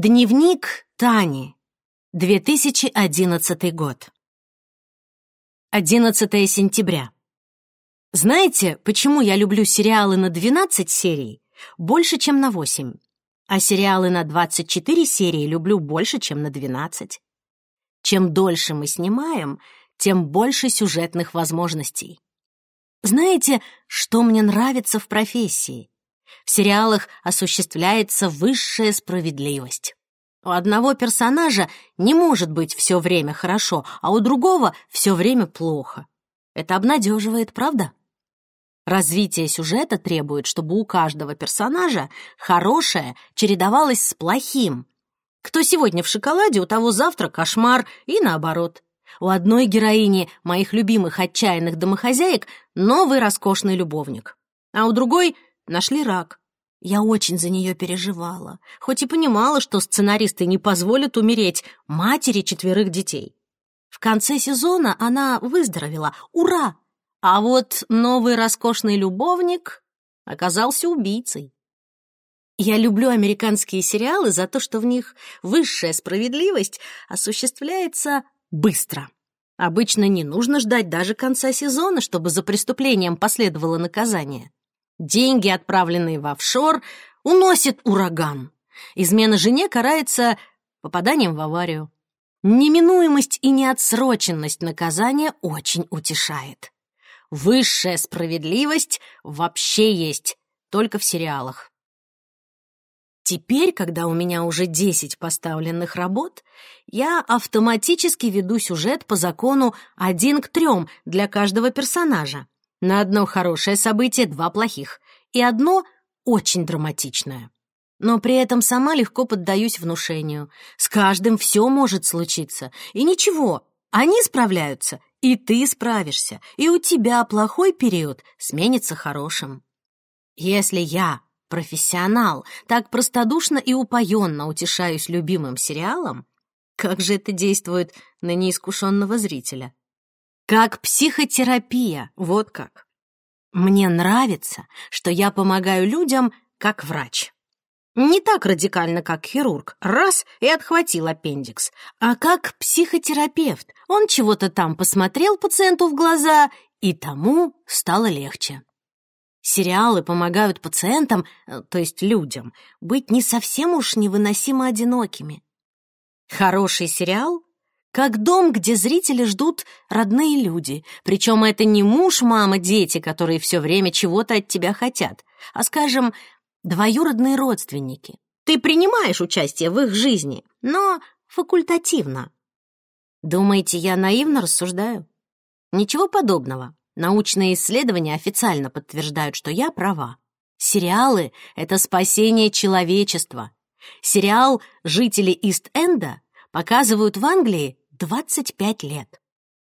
Дневник Тани. 2011 год. 11 сентября. Знаете, почему я люблю сериалы на 12 серий больше, чем на 8, а сериалы на 24 серии люблю больше, чем на 12? Чем дольше мы снимаем, тем больше сюжетных возможностей. Знаете, что мне нравится в профессии? В сериалах осуществляется высшая справедливость. У одного персонажа не может быть все время хорошо, а у другого все время плохо. Это обнадеживает, правда? Развитие сюжета требует, чтобы у каждого персонажа хорошее чередовалось с плохим. Кто сегодня в шоколаде, у того завтра кошмар, и наоборот. У одной героини моих любимых отчаянных домохозяек новый роскошный любовник, а у другой нашли рак. Я очень за нее переживала, хоть и понимала, что сценаристы не позволят умереть матери четверых детей. В конце сезона она выздоровела. Ура! А вот новый роскошный любовник оказался убийцей. Я люблю американские сериалы за то, что в них высшая справедливость осуществляется быстро. Обычно не нужно ждать даже конца сезона, чтобы за преступлением последовало наказание. Деньги, отправленные в офшор, уносит ураган. Измена жене карается попаданием в аварию. Неминуемость и неотсроченность наказания очень утешает. Высшая справедливость вообще есть только в сериалах. Теперь, когда у меня уже 10 поставленных работ, я автоматически веду сюжет по закону один к трем для каждого персонажа. На одно хорошее событие два плохих, и одно очень драматичное. Но при этом сама легко поддаюсь внушению. С каждым все может случиться. И ничего, они справляются, и ты справишься, и у тебя плохой период сменится хорошим. Если я, профессионал, так простодушно и упоенно утешаюсь любимым сериалом, как же это действует на неискушенного зрителя? Как психотерапия, вот как. Мне нравится, что я помогаю людям как врач. Не так радикально, как хирург, раз и отхватил аппендикс, а как психотерапевт. Он чего-то там посмотрел пациенту в глаза, и тому стало легче. Сериалы помогают пациентам, э, то есть людям, быть не совсем уж невыносимо одинокими. Хороший сериал как дом, где зрители ждут родные люди. Причем это не муж, мама, дети, которые все время чего-то от тебя хотят, а, скажем, двоюродные родственники. Ты принимаешь участие в их жизни, но факультативно. Думаете, я наивно рассуждаю? Ничего подобного. Научные исследования официально подтверждают, что я права. Сериалы — это спасение человечества. Сериал «Жители Ист-Энда» показывают в Англии 25 лет.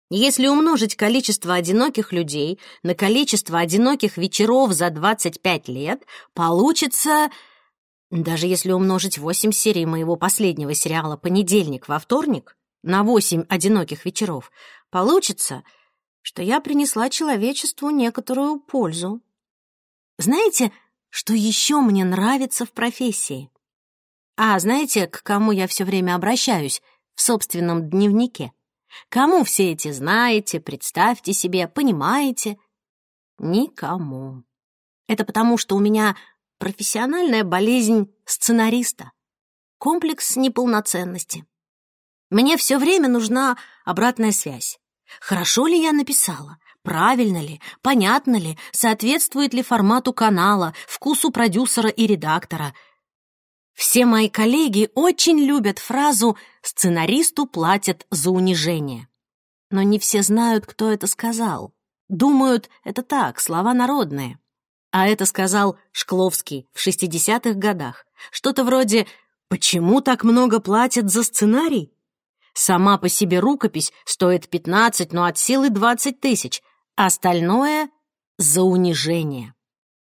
Если умножить количество одиноких людей на количество одиноких вечеров за 25 лет, получится... Даже если умножить 8 серий моего последнего сериала «Понедельник» во вторник на 8 одиноких вечеров, получится, что я принесла человечеству некоторую пользу. Знаете, что еще мне нравится в профессии? А знаете, к кому я все время обращаюсь в собственном дневнике? Кому все эти знаете, представьте себе, понимаете? Никому. Это потому, что у меня профессиональная болезнь сценариста. Комплекс неполноценности. Мне все время нужна обратная связь. Хорошо ли я написала? Правильно ли? Понятно ли? Соответствует ли формату канала, вкусу продюсера и редактора — все мои коллеги очень любят фразу «сценаристу платят за унижение». Но не все знают, кто это сказал. Думают, это так, слова народные. А это сказал Шкловский в 60-х годах. Что-то вроде «Почему так много платят за сценарий?» Сама по себе рукопись стоит 15, но от силы 20 тысяч. Остальное — за унижение.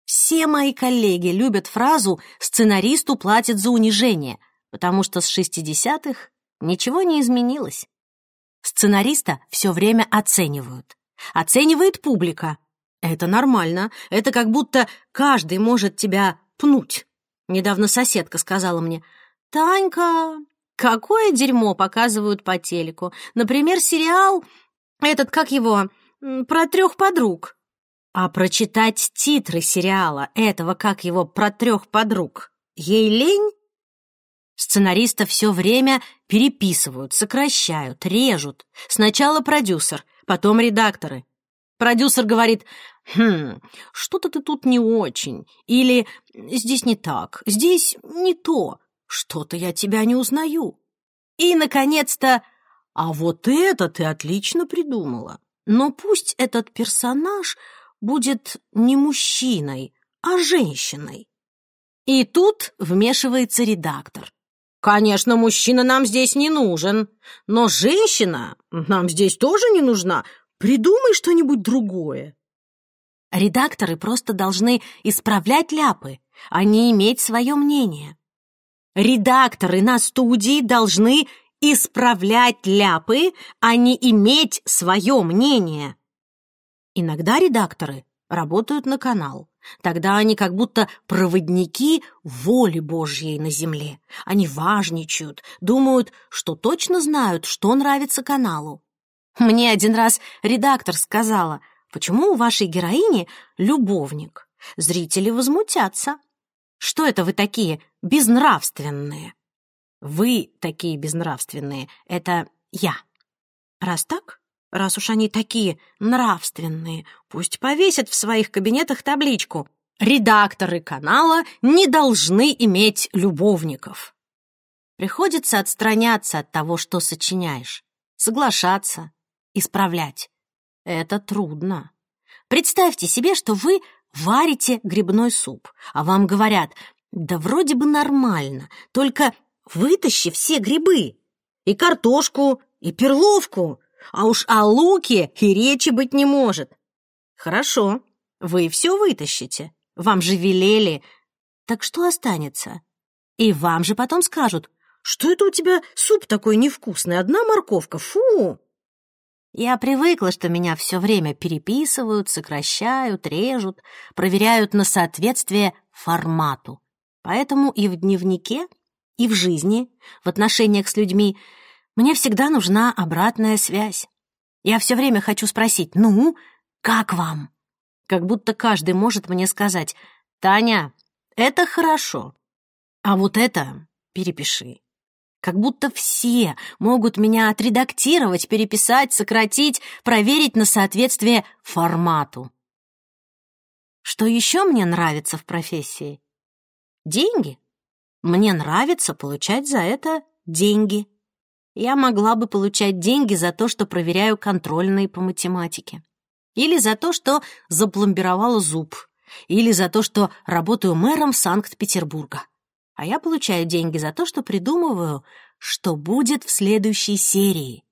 Все мои коллеги любят фразу «сценаристу платят за унижение», потому что с 60-х ничего не изменилось. Сценариста все время оценивают. Оценивает публика. Это нормально. Это как будто каждый может тебя пнуть. Недавно соседка сказала мне, Танька, какое дерьмо показывают по телеку. Например, сериал, этот, как его, про трех подруг. А прочитать титры сериала этого, как его, про трех подруг, ей лень? Сценариста все время переписывают, сокращают, режут. Сначала продюсер, потом редакторы. Продюсер говорит, «Хм, что-то ты тут не очень», или «Здесь не так, здесь не то, что-то я тебя не узнаю». И, наконец-то, «А вот это ты отлично придумала, но пусть этот персонаж будет не мужчиной, а женщиной». И тут вмешивается редактор. Конечно, мужчина нам здесь не нужен, но женщина нам здесь тоже не нужна. Придумай что-нибудь другое. Редакторы просто должны исправлять ляпы, а не иметь свое мнение. Редакторы на студии должны исправлять ляпы, а не иметь свое мнение. Иногда редакторы работают на канал. Тогда они как будто проводники воли Божьей на земле. Они важничают, думают, что точно знают, что нравится каналу. Мне один раз редактор сказала, почему у вашей героини любовник. Зрители возмутятся. Что это вы такие безнравственные? Вы такие безнравственные, это я. Раз так, Раз уж они такие нравственные, пусть повесят в своих кабинетах табличку «Редакторы канала не должны иметь любовников». Приходится отстраняться от того, что сочиняешь, соглашаться, исправлять. Это трудно. Представьте себе, что вы варите грибной суп, а вам говорят, да вроде бы нормально, только вытащи все грибы, и картошку, и перловку, а уж о луке и речи быть не может. Хорошо, вы все вытащите. Вам же велели. Так что останется? И вам же потом скажут, что это у тебя суп такой невкусный, одна морковка, фу! Я привыкла, что меня все время переписывают, сокращают, режут, проверяют на соответствие формату. Поэтому и в дневнике, и в жизни, в отношениях с людьми мне всегда нужна обратная связь. Я все время хочу спросить «Ну, как вам?» Как будто каждый может мне сказать «Таня, это хорошо, а вот это перепиши». Как будто все могут меня отредактировать, переписать, сократить, проверить на соответствие формату. Что еще мне нравится в профессии? Деньги. Мне нравится получать за это деньги я могла бы получать деньги за то, что проверяю контрольные по математике. Или за то, что запломбировала зуб. Или за то, что работаю мэром Санкт-Петербурга. А я получаю деньги за то, что придумываю, что будет в следующей серии.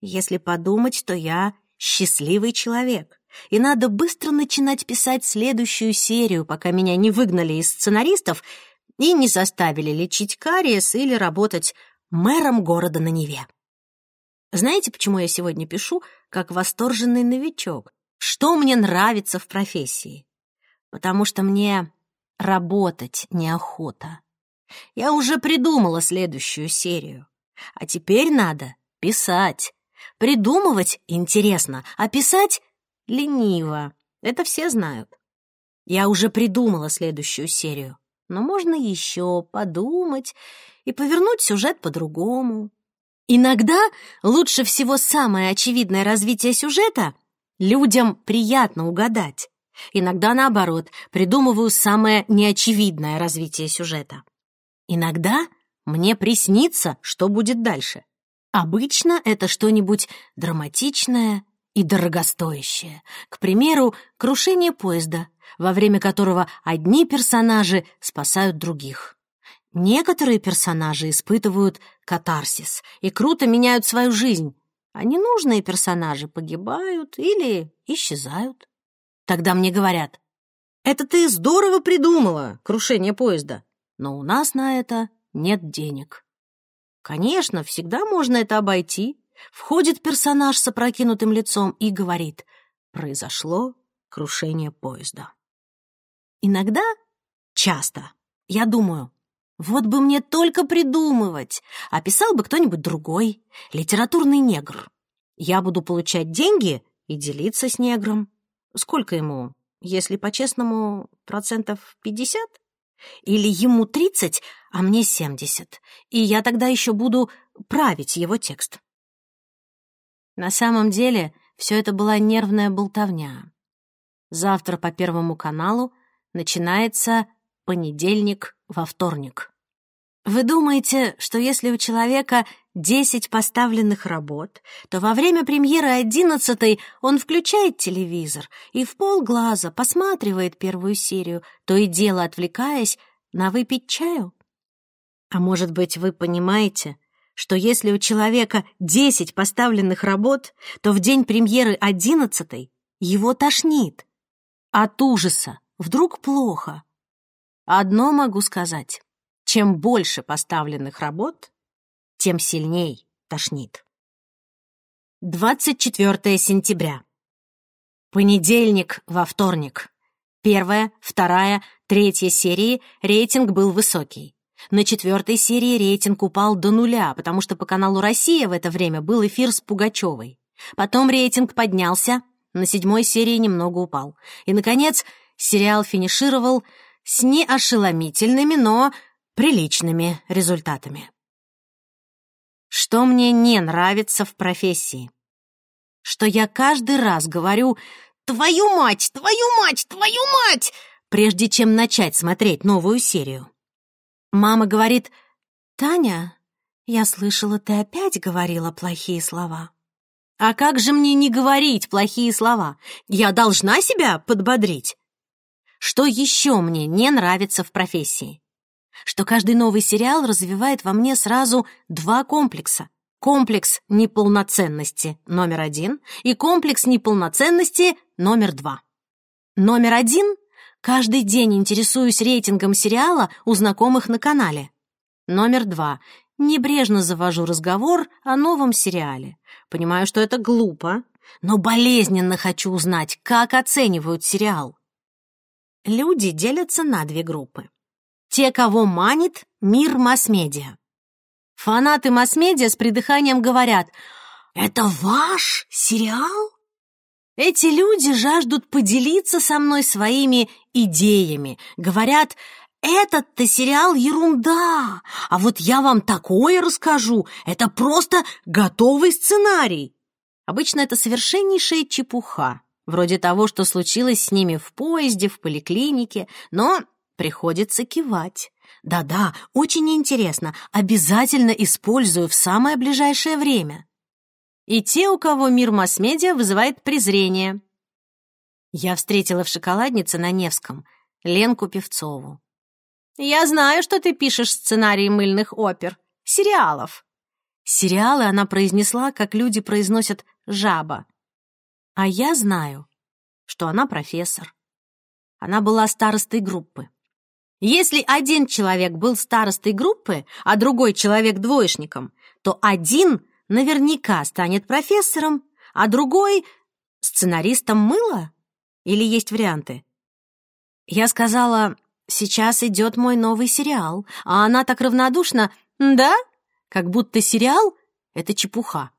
Если подумать, то я счастливый человек. И надо быстро начинать писать следующую серию, пока меня не выгнали из сценаристов и не заставили лечить кариес или работать мэром города на Неве. Знаете, почему я сегодня пишу, как восторженный новичок? Что мне нравится в профессии? Потому что мне работать неохота. Я уже придумала следующую серию. А теперь надо писать. Придумывать интересно, а писать лениво. Это все знают. Я уже придумала следующую серию. Но можно еще подумать и повернуть сюжет по-другому. Иногда лучше всего самое очевидное развитие сюжета людям приятно угадать. Иногда, наоборот, придумываю самое неочевидное развитие сюжета. Иногда мне приснится, что будет дальше. Обычно это что-нибудь драматичное и дорогостоящее. К примеру, крушение поезда, во время которого одни персонажи спасают других. Некоторые персонажи испытывают катарсис и круто меняют свою жизнь, а ненужные персонажи погибают или исчезают. Тогда мне говорят, «Это ты здорово придумала, крушение поезда, но у нас на это нет денег». Конечно, всегда можно это обойти. Входит персонаж с опрокинутым лицом и говорит, «Произошло крушение поезда». Иногда, часто, я думаю, Вот бы мне только придумывать. Описал бы кто-нибудь другой, литературный негр. Я буду получать деньги и делиться с негром. Сколько ему, если по-честному, процентов пятьдесят? Или ему тридцать, а мне семьдесят, и я тогда еще буду править его текст. На самом деле все это была нервная болтовня. Завтра по Первому каналу начинается понедельник во вторник. Вы думаете, что если у человека 10 поставленных работ, то во время премьеры одиннадцатой он включает телевизор и в полглаза посматривает первую серию, то и дело отвлекаясь на выпить чаю? А может быть, вы понимаете, что если у человека 10 поставленных работ, то в день премьеры одиннадцатой его тошнит. От ужаса вдруг плохо. Одно могу сказать. Чем больше поставленных работ, тем сильней тошнит. 24 сентября. Понедельник во вторник. Первая, вторая, третья серии рейтинг был высокий. На четвертой серии рейтинг упал до нуля, потому что по каналу «Россия» в это время был эфир с Пугачевой. Потом рейтинг поднялся, на седьмой серии немного упал. И, наконец, сериал финишировал с неошеломительными, но приличными результатами. Что мне не нравится в профессии? Что я каждый раз говорю «Твою мать! Твою мать! Твою мать!» прежде чем начать смотреть новую серию. Мама говорит «Таня, я слышала, ты опять говорила плохие слова». А как же мне не говорить плохие слова? Я должна себя подбодрить. Что еще мне не нравится в профессии? что каждый новый сериал развивает во мне сразу два комплекса. Комплекс неполноценности номер один и комплекс неполноценности номер два. Номер один — каждый день интересуюсь рейтингом сериала у знакомых на канале. Номер два — небрежно завожу разговор о новом сериале. Понимаю, что это глупо, но болезненно хочу узнать, как оценивают сериал. Люди делятся на две группы те, кого манит мир масс-медиа. Фанаты масс-медиа с придыханием говорят «Это ваш сериал?» Эти люди жаждут поделиться со мной своими идеями. Говорят, этот-то сериал ерунда, а вот я вам такое расскажу. Это просто готовый сценарий. Обычно это совершеннейшая чепуха, вроде того, что случилось с ними в поезде, в поликлинике, но Приходится кивать. Да-да, очень интересно. Обязательно использую в самое ближайшее время. И те, у кого мир масс-медиа вызывает презрение. Я встретила в шоколаднице на Невском Ленку Певцову. «Я знаю, что ты пишешь сценарии мыльных опер, сериалов». Сериалы она произнесла, как люди произносят «жаба». А я знаю, что она профессор. Она была старостой группы. Если один человек был старостой группы, а другой человек двоечником, то один наверняка станет профессором, а другой — сценаристом мыла? Или есть варианты? Я сказала, сейчас идет мой новый сериал, а она так равнодушна, да? Как будто сериал — это чепуха.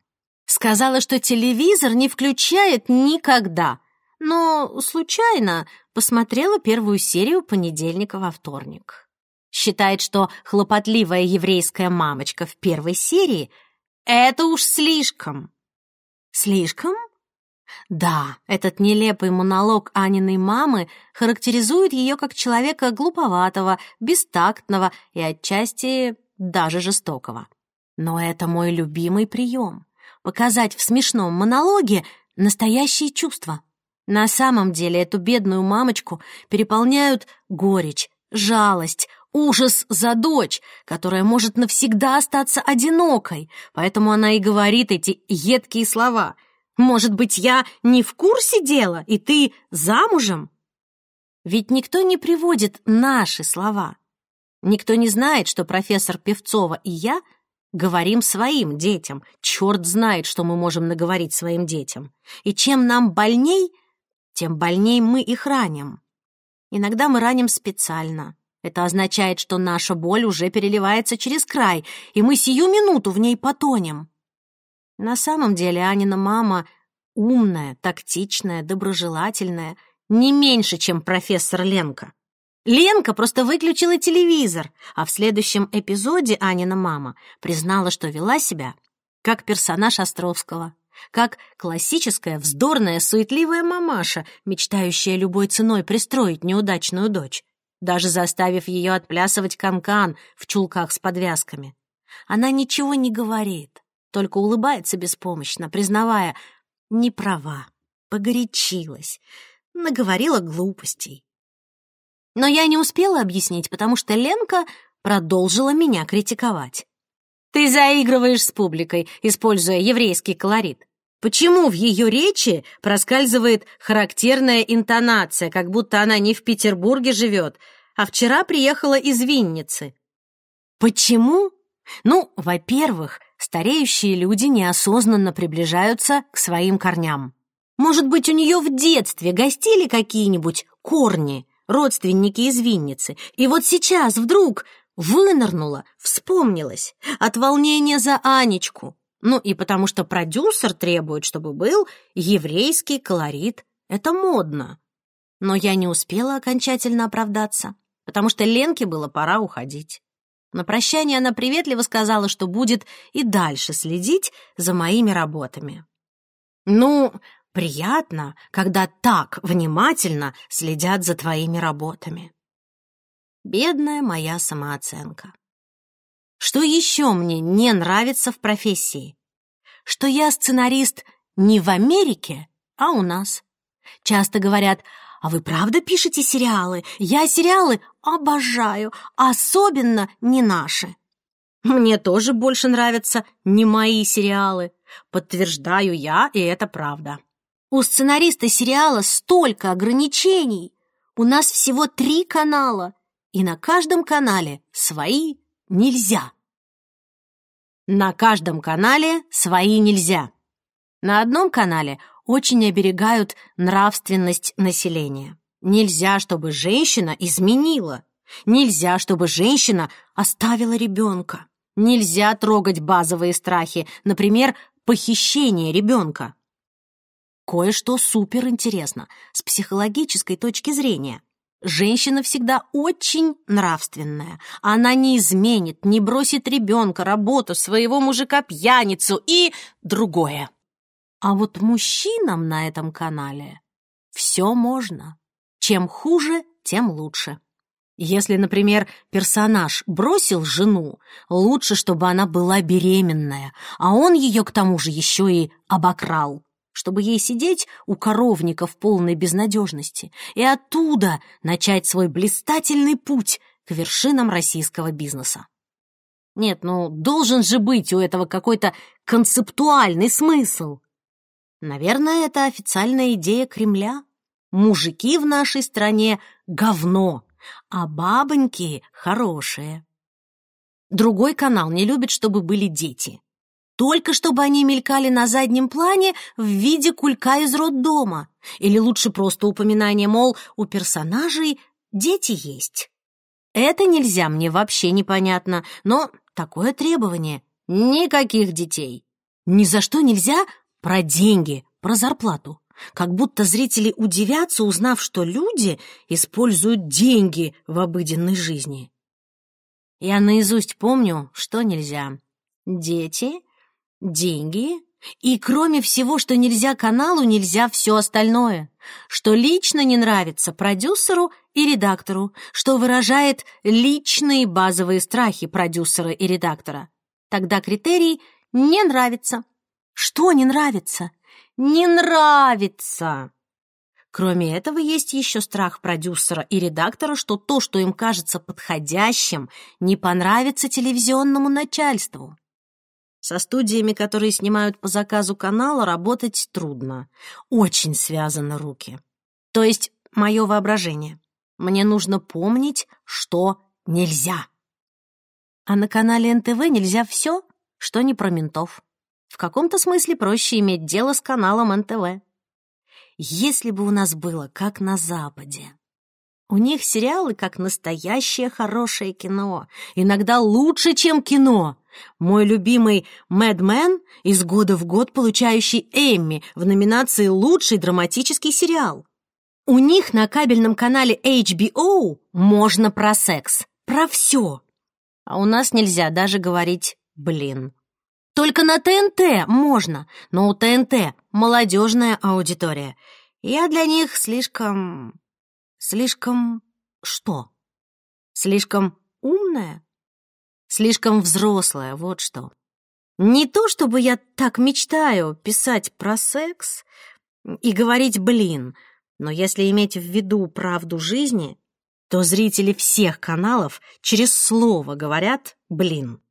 Сказала, что телевизор не включает никогда, но случайно посмотрела первую серию понедельника во вторник. Считает, что хлопотливая еврейская мамочка в первой серии — это уж слишком. Слишком? Да, этот нелепый монолог Аниной мамы характеризует ее как человека глуповатого, бестактного и отчасти даже жестокого. Но это мой любимый прием — показать в смешном монологе настоящие чувства. На самом деле эту бедную мамочку переполняют горечь, жалость, ужас за дочь, которая может навсегда остаться одинокой, поэтому она и говорит эти едкие слова. «Может быть, я не в курсе дела, и ты замужем?» Ведь никто не приводит наши слова. Никто не знает, что профессор Певцова и я говорим своим детям. Черт знает, что мы можем наговорить своим детям. И чем нам больней — тем больней мы их раним. Иногда мы раним специально. Это означает, что наша боль уже переливается через край, и мы сию минуту в ней потонем. На самом деле Анина мама умная, тактичная, доброжелательная, не меньше, чем профессор Ленка. Ленка просто выключила телевизор, а в следующем эпизоде Анина мама признала, что вела себя как персонаж Островского, как классическая, вздорная, суетливая мамаша, мечтающая любой ценой пристроить неудачную дочь, даже заставив ее отплясывать канкан в чулках с подвязками. Она ничего не говорит, только улыбается беспомощно, признавая, не права, погорячилась, наговорила глупостей. Но я не успела объяснить, потому что Ленка продолжила меня критиковать. «Ты заигрываешь с публикой, используя еврейский колорит. Почему в ее речи проскальзывает характерная интонация, как будто она не в Петербурге живет, а вчера приехала из Винницы? Почему? Ну, во-первых, стареющие люди неосознанно приближаются к своим корням. Может быть, у нее в детстве гостили какие-нибудь корни, родственники из Винницы, и вот сейчас вдруг вынырнула, вспомнилась от волнения за Анечку. Ну и потому что продюсер требует, чтобы был еврейский колорит. Это модно. Но я не успела окончательно оправдаться, потому что Ленке было пора уходить. На прощание она приветливо сказала, что будет и дальше следить за моими работами. Ну, Приятно, когда так внимательно следят за твоими работами. Бедная моя самооценка. Что еще мне не нравится в профессии? Что я сценарист не в Америке, а у нас. Часто говорят, а вы правда пишете сериалы? Я сериалы обожаю, особенно не наши. Мне тоже больше нравятся не мои сериалы. Подтверждаю я, и это правда. У сценариста сериала столько ограничений. У нас всего три канала, и на каждом канале свои нельзя. На каждом канале свои нельзя. На одном канале очень оберегают нравственность населения. Нельзя, чтобы женщина изменила. Нельзя, чтобы женщина оставила ребенка. Нельзя трогать базовые страхи, например, похищение ребенка. Кое-что суперинтересно с психологической точки зрения. Женщина всегда очень нравственная. Она не изменит, не бросит ребенка, работу, своего мужика-пьяницу и другое. А вот мужчинам на этом канале все можно. Чем хуже, тем лучше. Если, например, персонаж бросил жену, лучше, чтобы она была беременная, а он ее к тому же еще и обокрал чтобы ей сидеть у коровника в полной безнадежности и оттуда начать свой блистательный путь к вершинам российского бизнеса. Нет, ну должен же быть у этого какой-то концептуальный смысл. Наверное, это официальная идея Кремля. Мужики в нашей стране — говно, а бабоньки — хорошие. Другой канал не любит, чтобы были дети только чтобы они мелькали на заднем плане в виде кулька из роддома. Или лучше просто упоминание, мол, у персонажей дети есть. Это нельзя, мне вообще непонятно, но такое требование. Никаких детей. Ни за что нельзя про деньги, про зарплату. Как будто зрители удивятся, узнав, что люди используют деньги в обыденной жизни. Я наизусть помню, что нельзя. Дети деньги, и кроме всего, что нельзя каналу, нельзя все остальное, что лично не нравится продюсеру и редактору, что выражает личные базовые страхи продюсера и редактора. Тогда критерий «не нравится». Что не нравится? Не нравится! Кроме этого, есть еще страх продюсера и редактора, что то, что им кажется подходящим, не понравится телевизионному начальству. Со студиями, которые снимают по заказу канала, работать трудно. Очень связаны руки. То есть мое воображение. Мне нужно помнить, что нельзя. А на канале НТВ нельзя все, что не про ментов. В каком-то смысле проще иметь дело с каналом НТВ. Если бы у нас было как на Западе. У них сериалы как настоящее хорошее кино, иногда лучше, чем кино. Мой любимый «Мэдмен» из года в год получающий Эмми в номинации «Лучший драматический сериал». У них на кабельном канале HBO можно про секс, про все. А у нас нельзя даже говорить «блин». Только на ТНТ можно, но у ТНТ молодежная аудитория. Я для них слишком... слишком... что? Слишком умная? Слишком взрослая, вот что. Не то, чтобы я так мечтаю писать про секс и говорить «блин», но если иметь в виду правду жизни, то зрители всех каналов через слово говорят «блин».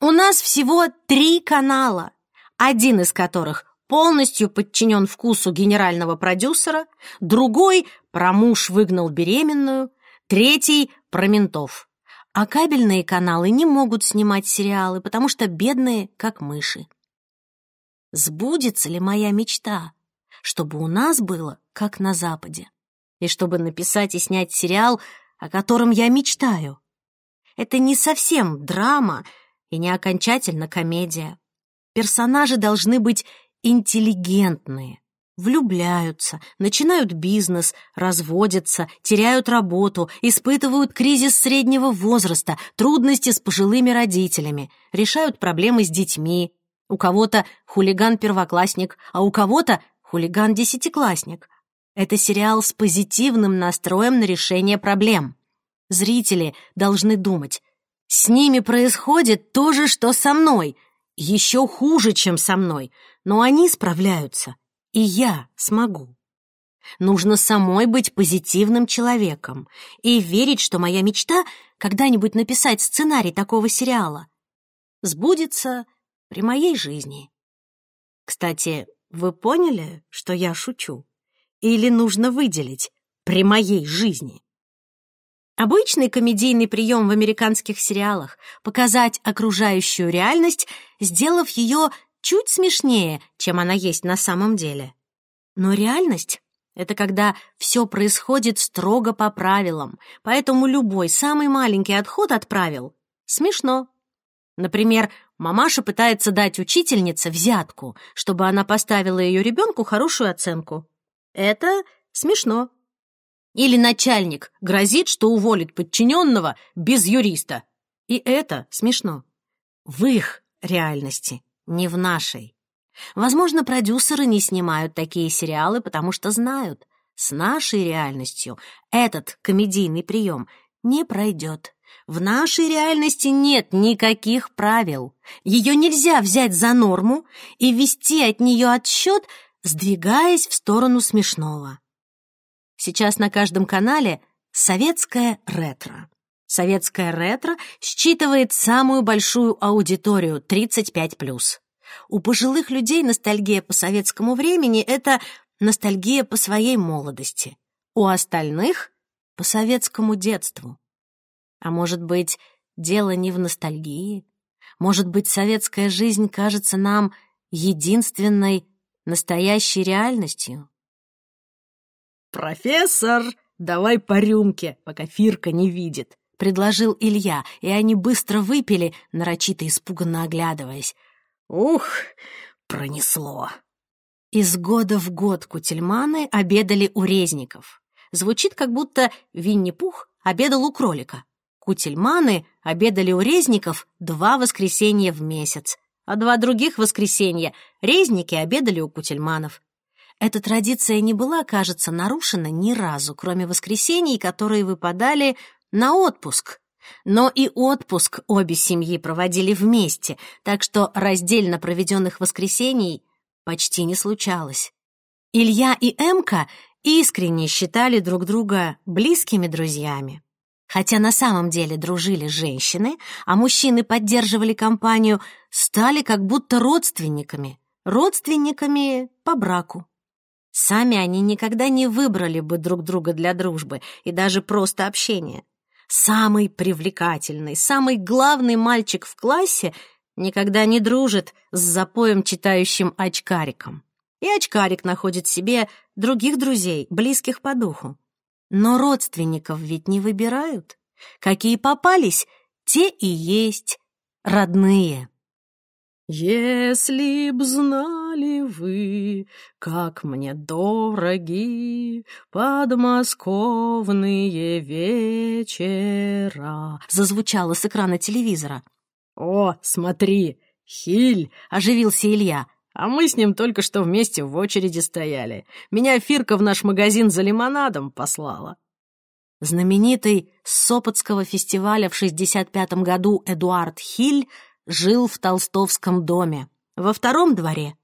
У нас всего три канала, один из которых полностью подчинен вкусу генерального продюсера, другой про муж выгнал беременную, третий про ментов. А кабельные каналы не могут снимать сериалы, потому что бедные, как мыши. Сбудется ли моя мечта, чтобы у нас было, как на Западе, и чтобы написать и снять сериал, о котором я мечтаю? Это не совсем драма и не окончательно комедия. Персонажи должны быть интеллигентные, влюбляются, начинают бизнес, разводятся, теряют работу, испытывают кризис среднего возраста, трудности с пожилыми родителями, решают проблемы с детьми. У кого-то хулиган-первоклассник, а у кого-то хулиган-десятиклассник. Это сериал с позитивным настроем на решение проблем. Зрители должны думать, с ними происходит то же, что со мной, еще хуже, чем со мной, но они справляются и я смогу. Нужно самой быть позитивным человеком и верить, что моя мечта когда-нибудь написать сценарий такого сериала сбудется при моей жизни. Кстати, вы поняли, что я шучу? Или нужно выделить «при моей жизни»? Обычный комедийный прием в американских сериалах — показать окружающую реальность, сделав ее чуть смешнее, чем она есть на самом деле. Но реальность — это когда все происходит строго по правилам, поэтому любой самый маленький отход от правил смешно. Например, мамаша пытается дать учительнице взятку, чтобы она поставила ее ребенку хорошую оценку. Это смешно. Или начальник грозит, что уволит подчиненного без юриста. И это смешно. В их реальности не в нашей. Возможно, продюсеры не снимают такие сериалы, потому что знают, с нашей реальностью этот комедийный прием не пройдет. В нашей реальности нет никаких правил. Ее нельзя взять за норму и вести от нее отсчет, сдвигаясь в сторону смешного. Сейчас на каждом канале советское ретро. Советское ретро считывает самую большую аудиторию 35+. У пожилых людей ностальгия по советскому времени — это ностальгия по своей молодости. У остальных — по советскому детству. А может быть, дело не в ностальгии? Может быть, советская жизнь кажется нам единственной настоящей реальностью? «Профессор, давай по рюмке, пока Фирка не видит», — предложил Илья, и они быстро выпили, нарочито испуганно оглядываясь. «Ух, пронесло!» Из года в год кутельманы обедали у резников. Звучит, как будто Винни-Пух обедал у кролика. Кутельманы обедали у резников два воскресенья в месяц, а два других воскресенья резники обедали у кутельманов. Эта традиция не была, кажется, нарушена ни разу, кроме воскресений, которые выпадали на отпуск. Но и отпуск обе семьи проводили вместе, так что раздельно проведенных воскресений почти не случалось. Илья и Эмка искренне считали друг друга близкими друзьями. Хотя на самом деле дружили женщины, а мужчины поддерживали компанию, стали как будто родственниками, родственниками по браку. Сами они никогда не выбрали бы друг друга для дружбы и даже просто общения самый привлекательный, самый главный мальчик в классе никогда не дружит с запоем читающим очкариком. И очкарик находит себе других друзей, близких по духу. Но родственников ведь не выбирают. Какие попались, те и есть родные. Если б знали вы, как мне дороги подмосковные вечера, зазвучало с экрана телевизора. О, смотри, Хиль, оживился Илья. А мы с ним только что вместе в очереди стояли. Меня Фирка в наш магазин за лимонадом послала. Знаменитый с Сопотского фестиваля в 65-м году Эдуард Хиль жил в Толстовском доме. Во втором дворе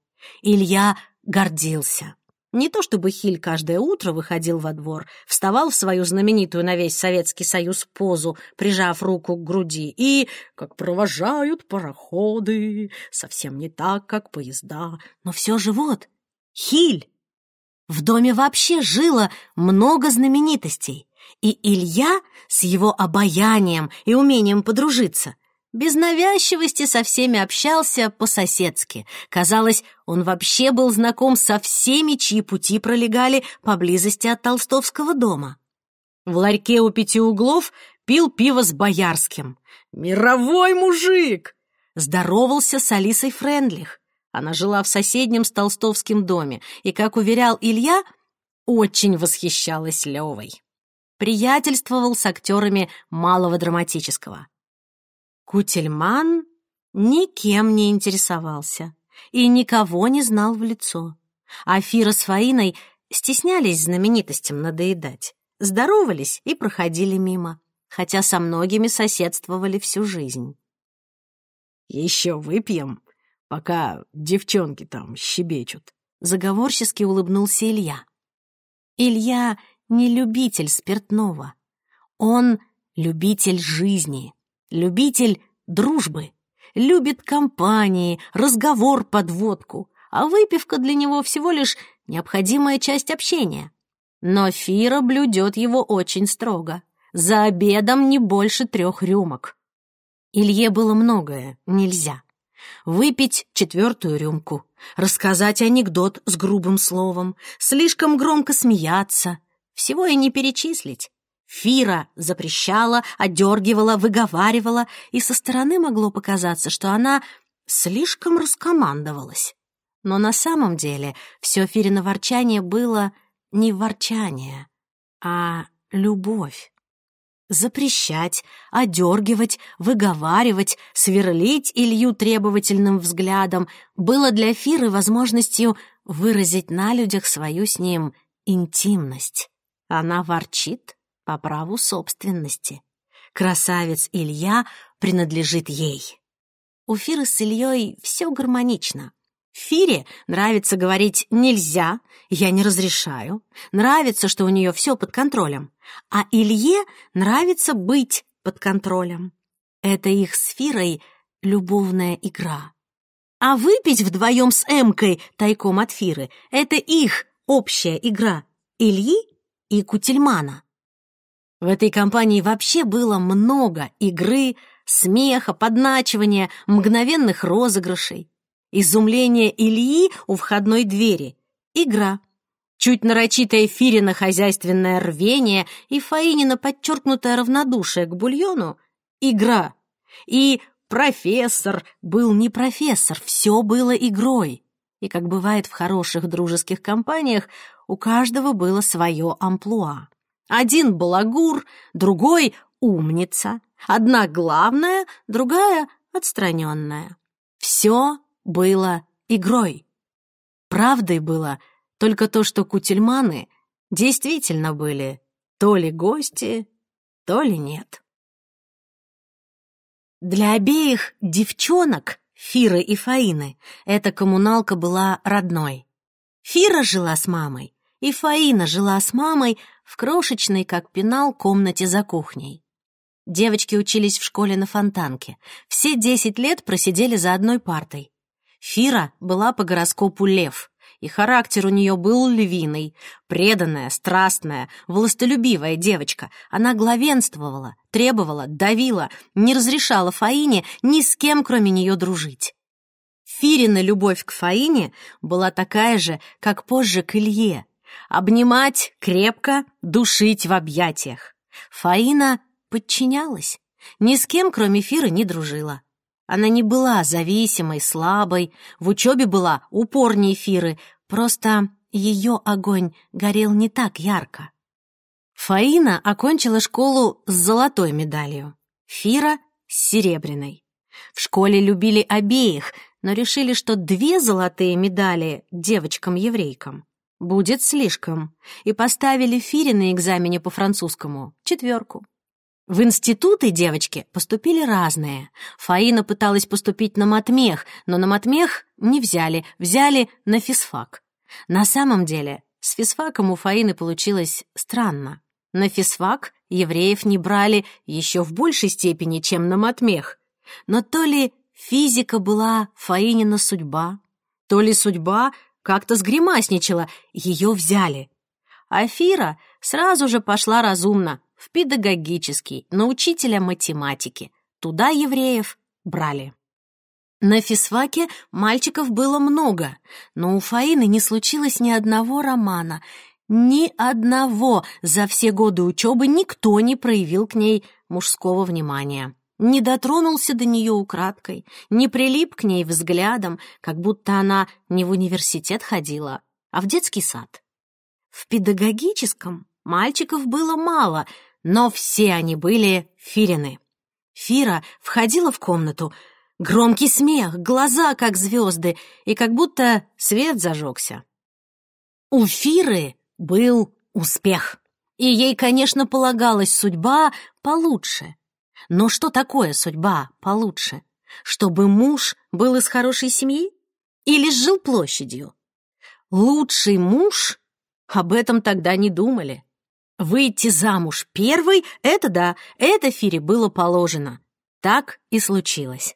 Илья гордился. Не то чтобы Хиль каждое утро выходил во двор, вставал в свою знаменитую на весь Советский Союз позу, прижав руку к груди, и, как провожают пароходы, совсем не так, как поезда, но все же вот, Хиль. В доме вообще жило много знаменитостей, и Илья с его обаянием и умением подружиться без навязчивости со всеми общался по-соседски. Казалось, он вообще был знаком со всеми, чьи пути пролегали поблизости от Толстовского дома. В ларьке у пяти углов пил пиво с Боярским. «Мировой мужик!» Здоровался с Алисой Френдлих. Она жила в соседнем с Толстовским доме и, как уверял Илья, очень восхищалась Левой. Приятельствовал с актерами малого драматического. Кутельман никем не интересовался и никого не знал в лицо. Афира с Фаиной стеснялись знаменитостям надоедать, здоровались и проходили мимо, хотя со многими соседствовали всю жизнь. «Еще выпьем, пока девчонки там щебечут», — заговорчески улыбнулся Илья. Илья не любитель спиртного, он любитель жизни любитель дружбы, любит компании, разговор под водку, а выпивка для него всего лишь необходимая часть общения. Но Фира блюдет его очень строго. За обедом не больше трех рюмок. Илье было многое нельзя. Выпить четвертую рюмку, рассказать анекдот с грубым словом, слишком громко смеяться. Всего и не перечислить. Фира запрещала, одергивала, выговаривала, и со стороны могло показаться, что она слишком раскомандовалась. Но на самом деле все Фирино ворчание было не ворчание, а любовь. Запрещать, одергивать, выговаривать, сверлить Илью требовательным взглядом было для Фиры возможностью выразить на людях свою с ним интимность. Она ворчит, по праву собственности. Красавец Илья принадлежит ей. У Фиры с Ильей все гармонично. Фире нравится говорить «нельзя», «я не разрешаю», нравится, что у нее все под контролем, а Илье нравится быть под контролем. Это их с Фирой любовная игра. А выпить вдвоем с Эмкой тайком от Фиры — это их общая игра Ильи и Кутельмана. В этой компании вообще было много игры, смеха, подначивания, мгновенных розыгрышей. Изумление Ильи у входной двери. Игра. Чуть нарочитое Фирина хозяйственное рвение и Фаинина подчеркнутое равнодушие к бульону. Игра. И профессор был не профессор, все было игрой. И, как бывает в хороших дружеских компаниях, у каждого было свое амплуа. Один балагур, другой умница, одна главная, другая отстраненная. Все было игрой. Правдой было только то, что кутельманы действительно были то ли гости, то ли нет. Для обеих девчонок, Фиры и Фаины, эта коммуналка была родной. Фира жила с мамой, и Фаина жила с мамой в крошечной, как пенал, комнате за кухней. Девочки учились в школе на Фонтанке. Все десять лет просидели за одной партой. Фира была по гороскопу лев, и характер у нее был львиный. Преданная, страстная, властолюбивая девочка. Она главенствовала, требовала, давила, не разрешала Фаине ни с кем, кроме нее, дружить. Фирина любовь к Фаине была такая же, как позже к Илье, Обнимать крепко, душить в объятиях. Фаина подчинялась. Ни с кем, кроме Фиры, не дружила. Она не была зависимой, слабой, в учебе была упорнее Фиры, просто ее огонь горел не так ярко. Фаина окончила школу с золотой медалью, Фира — с серебряной. В школе любили обеих, но решили, что две золотые медали девочкам-еврейкам будет слишком, и поставили Фире на экзамене по французскому четверку. В институты девочки поступили разные. Фаина пыталась поступить на матмех, но на матмех не взяли, взяли на физфак. На самом деле, с физфаком у Фаины получилось странно. На физфак евреев не брали еще в большей степени, чем на матмех. Но то ли физика была Фаинина судьба, то ли судьба как-то сгримасничала, ее взяли. Афира сразу же пошла разумно, в педагогический, на учителя математики. Туда евреев брали. На физфаке мальчиков было много, но у Фаины не случилось ни одного романа, ни одного за все годы учебы никто не проявил к ней мужского внимания. Не дотронулся до нее украдкой, не прилип к ней взглядом, как будто она не в университет ходила, а в детский сад. В педагогическом мальчиков было мало, но все они были фирины. Фира входила в комнату, громкий смех, глаза как звезды, и как будто свет зажегся. У Фиры был успех, и ей, конечно, полагалась судьба получше. Но что такое судьба получше? Чтобы муж был из хорошей семьи? Или жил площадью? Лучший муж? Об этом тогда не думали. Выйти замуж первой — это да, это Фире было положено. Так и случилось.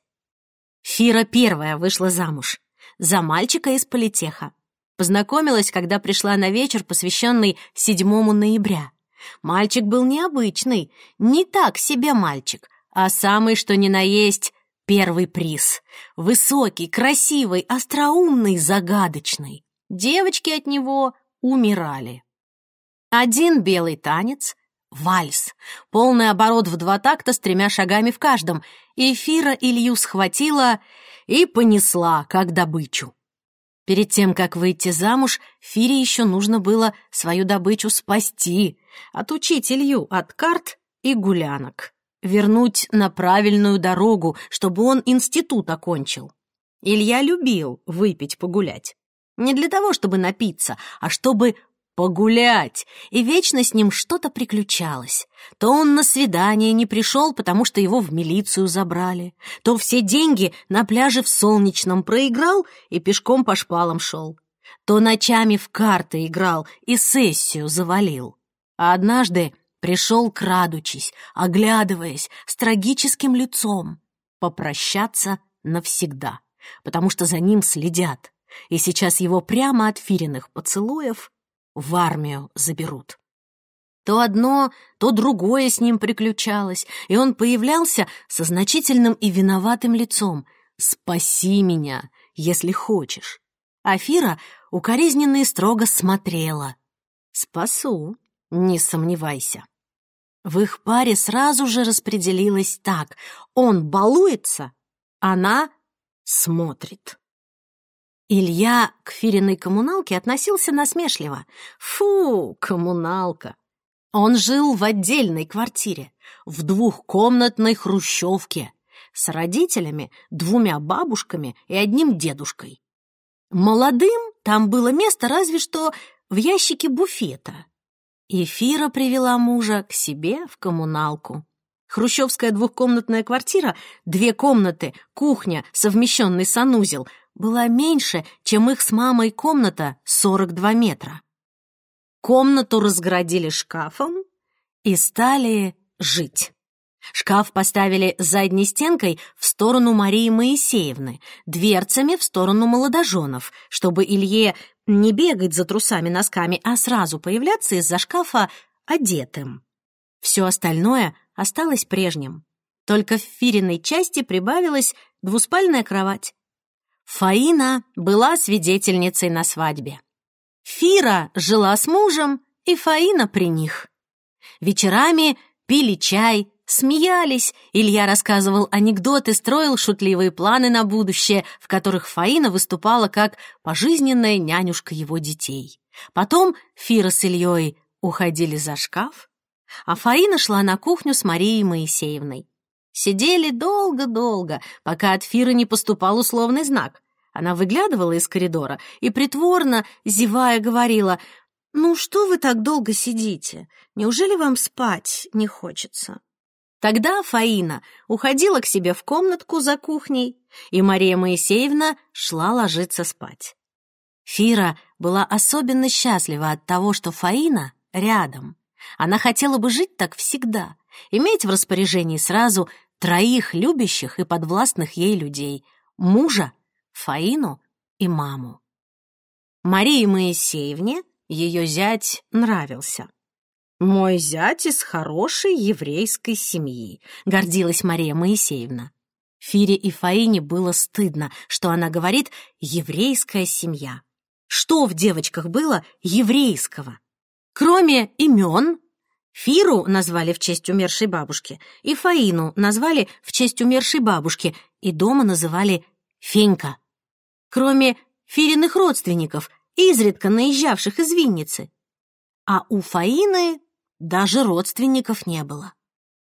Фира первая вышла замуж. За мальчика из политеха. Познакомилась, когда пришла на вечер, посвященный 7 ноября. Мальчик был необычный, не так себе мальчик, а самый что ни на есть первый приз. Высокий, красивый, остроумный, загадочный. Девочки от него умирали. Один белый танец, вальс, полный оборот в два такта с тремя шагами в каждом. Эфира Илью схватила и понесла, как добычу. Перед тем, как выйти замуж, Фире еще нужно было свою добычу спасти, отучить Илью от карт и гулянок, вернуть на правильную дорогу, чтобы он институт окончил. Илья любил выпить погулять. Не для того, чтобы напиться, а чтобы погулять, и вечно с ним что-то приключалось. То он на свидание не пришел, потому что его в милицию забрали, то все деньги на пляже в Солнечном проиграл и пешком по шпалам шел, то ночами в карты играл и сессию завалил. А однажды пришел, крадучись, оглядываясь, с трагическим лицом, попрощаться навсегда, потому что за ним следят, и сейчас его прямо от фириных поцелуев в армию заберут. То одно, то другое с ним приключалось, и он появлялся со значительным и виноватым лицом. «Спаси меня, если хочешь». Афира укоризненно и строго смотрела. «Спасу, не сомневайся». В их паре сразу же распределилось так. Он балуется, она смотрит. Илья к Фириной коммуналке относился насмешливо. «Фу, коммуналка!» Он жил в отдельной квартире, в двухкомнатной хрущевке, с родителями, двумя бабушками и одним дедушкой. Молодым там было место разве что в ящике буфета. Эфира привела мужа к себе в коммуналку. Хрущевская двухкомнатная квартира, две комнаты, кухня, совмещенный санузел — была меньше, чем их с мамой комната 42 метра. Комнату разгородили шкафом и стали жить. Шкаф поставили задней стенкой в сторону Марии Моисеевны, дверцами в сторону молодоженов, чтобы Илье не бегать за трусами-носками, а сразу появляться из-за шкафа одетым. Все остальное осталось прежним. Только в фириной части прибавилась двуспальная кровать. Фаина была свидетельницей на свадьбе. Фира жила с мужем, и Фаина при них. Вечерами пили чай, смеялись, Илья рассказывал анекдоты, строил шутливые планы на будущее, в которых Фаина выступала как пожизненная нянюшка его детей. Потом Фира с Ильей уходили за шкаф, а Фаина шла на кухню с Марией Моисеевной. Сидели долго-долго, пока от Фиры не поступал условный знак. Она выглядывала из коридора и притворно, зевая, говорила, «Ну что вы так долго сидите? Неужели вам спать не хочется?» Тогда Фаина уходила к себе в комнатку за кухней, и Мария Моисеевна шла ложиться спать. Фира была особенно счастлива от того, что Фаина рядом. Она хотела бы жить так всегда, иметь в распоряжении сразу троих любящих и подвластных ей людей — мужа, Фаину и маму. Марии Моисеевне ее зять нравился. «Мой зять из хорошей еврейской семьи», — гордилась Мария Моисеевна. Фире и Фаине было стыдно, что она говорит «еврейская семья». Что в девочках было еврейского? Кроме имен, Фиру назвали в честь умершей бабушки, и Фаину назвали в честь умершей бабушки, и дома называли Фенька. Кроме Фириных родственников, изредка наезжавших из Винницы. А у Фаины даже родственников не было.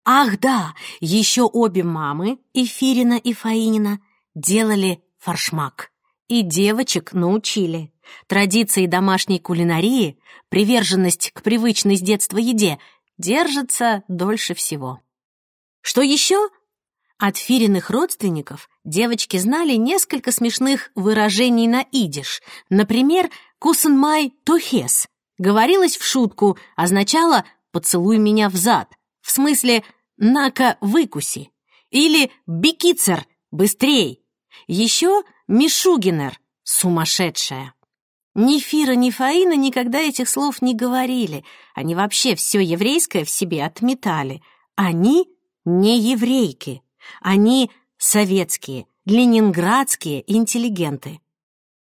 Ах да, еще обе мамы, и Фирина, и Фаинина, делали форшмак. И девочек научили. Традиции домашней кулинарии, приверженность к привычной с детства еде держатся дольше всего. Что еще? От Фириных родственников девочки знали несколько смешных выражений на идиш. Например, «кусенмай тухес» говорилось в шутку, означало «поцелуй меня в зад», в смысле «на-ка, выкуси». Или «бикицер», «быстрей». Еще «мишугинер», «сумасшедшая». Ни Фира, ни Фаина никогда этих слов не говорили. Они вообще все еврейское в себе отметали. Они не еврейки. Они советские, ленинградские интеллигенты.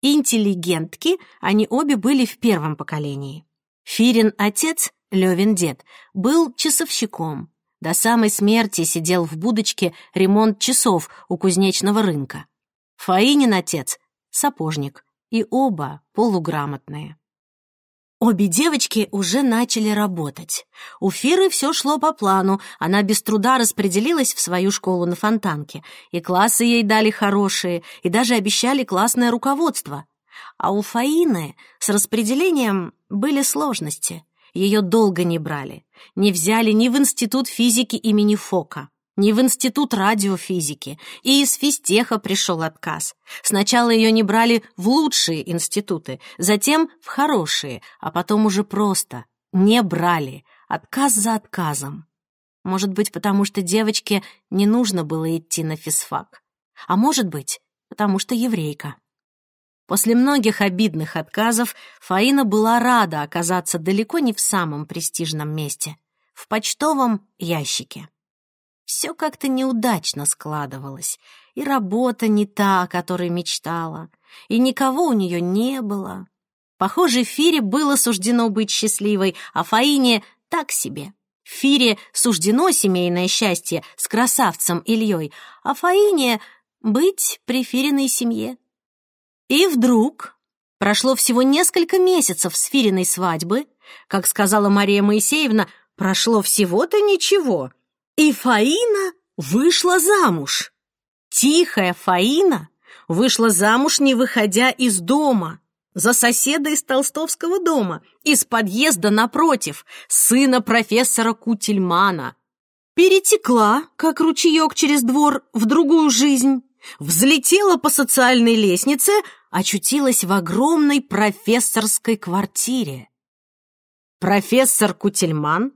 Интеллигентки они обе были в первом поколении. Фирин отец, Левин дед, был часовщиком. До самой смерти сидел в будочке ремонт часов у кузнечного рынка. Фаинин отец — сапожник и оба полуграмотные. Обе девочки уже начали работать. У Фиры все шло по плану, она без труда распределилась в свою школу на Фонтанке, и классы ей дали хорошие, и даже обещали классное руководство. А у Фаины с распределением были сложности. Ее долго не брали. Не взяли ни в Институт физики имени Фока не в Институт радиофизики, и из физтеха пришел отказ. Сначала ее не брали в лучшие институты, затем в хорошие, а потом уже просто не брали, отказ за отказом. Может быть, потому что девочке не нужно было идти на физфак, а может быть, потому что еврейка. После многих обидных отказов Фаина была рада оказаться далеко не в самом престижном месте — в почтовом ящике. Все как-то неудачно складывалось. И работа не та, о которой мечтала, и никого у нее не было. Похоже, Фире было суждено быть счастливой, а Фаине — так себе. Фире суждено семейное счастье с красавцем Ильей, а Фаине — быть при Фириной семье. И вдруг прошло всего несколько месяцев с Фириной свадьбы, как сказала Мария Моисеевна, прошло всего-то ничего — и Фаина вышла замуж. Тихая Фаина вышла замуж, не выходя из дома, за соседа из Толстовского дома, из подъезда напротив, сына профессора Кутельмана. Перетекла, как ручеек через двор, в другую жизнь, взлетела по социальной лестнице, очутилась в огромной профессорской квартире. Профессор Кутельман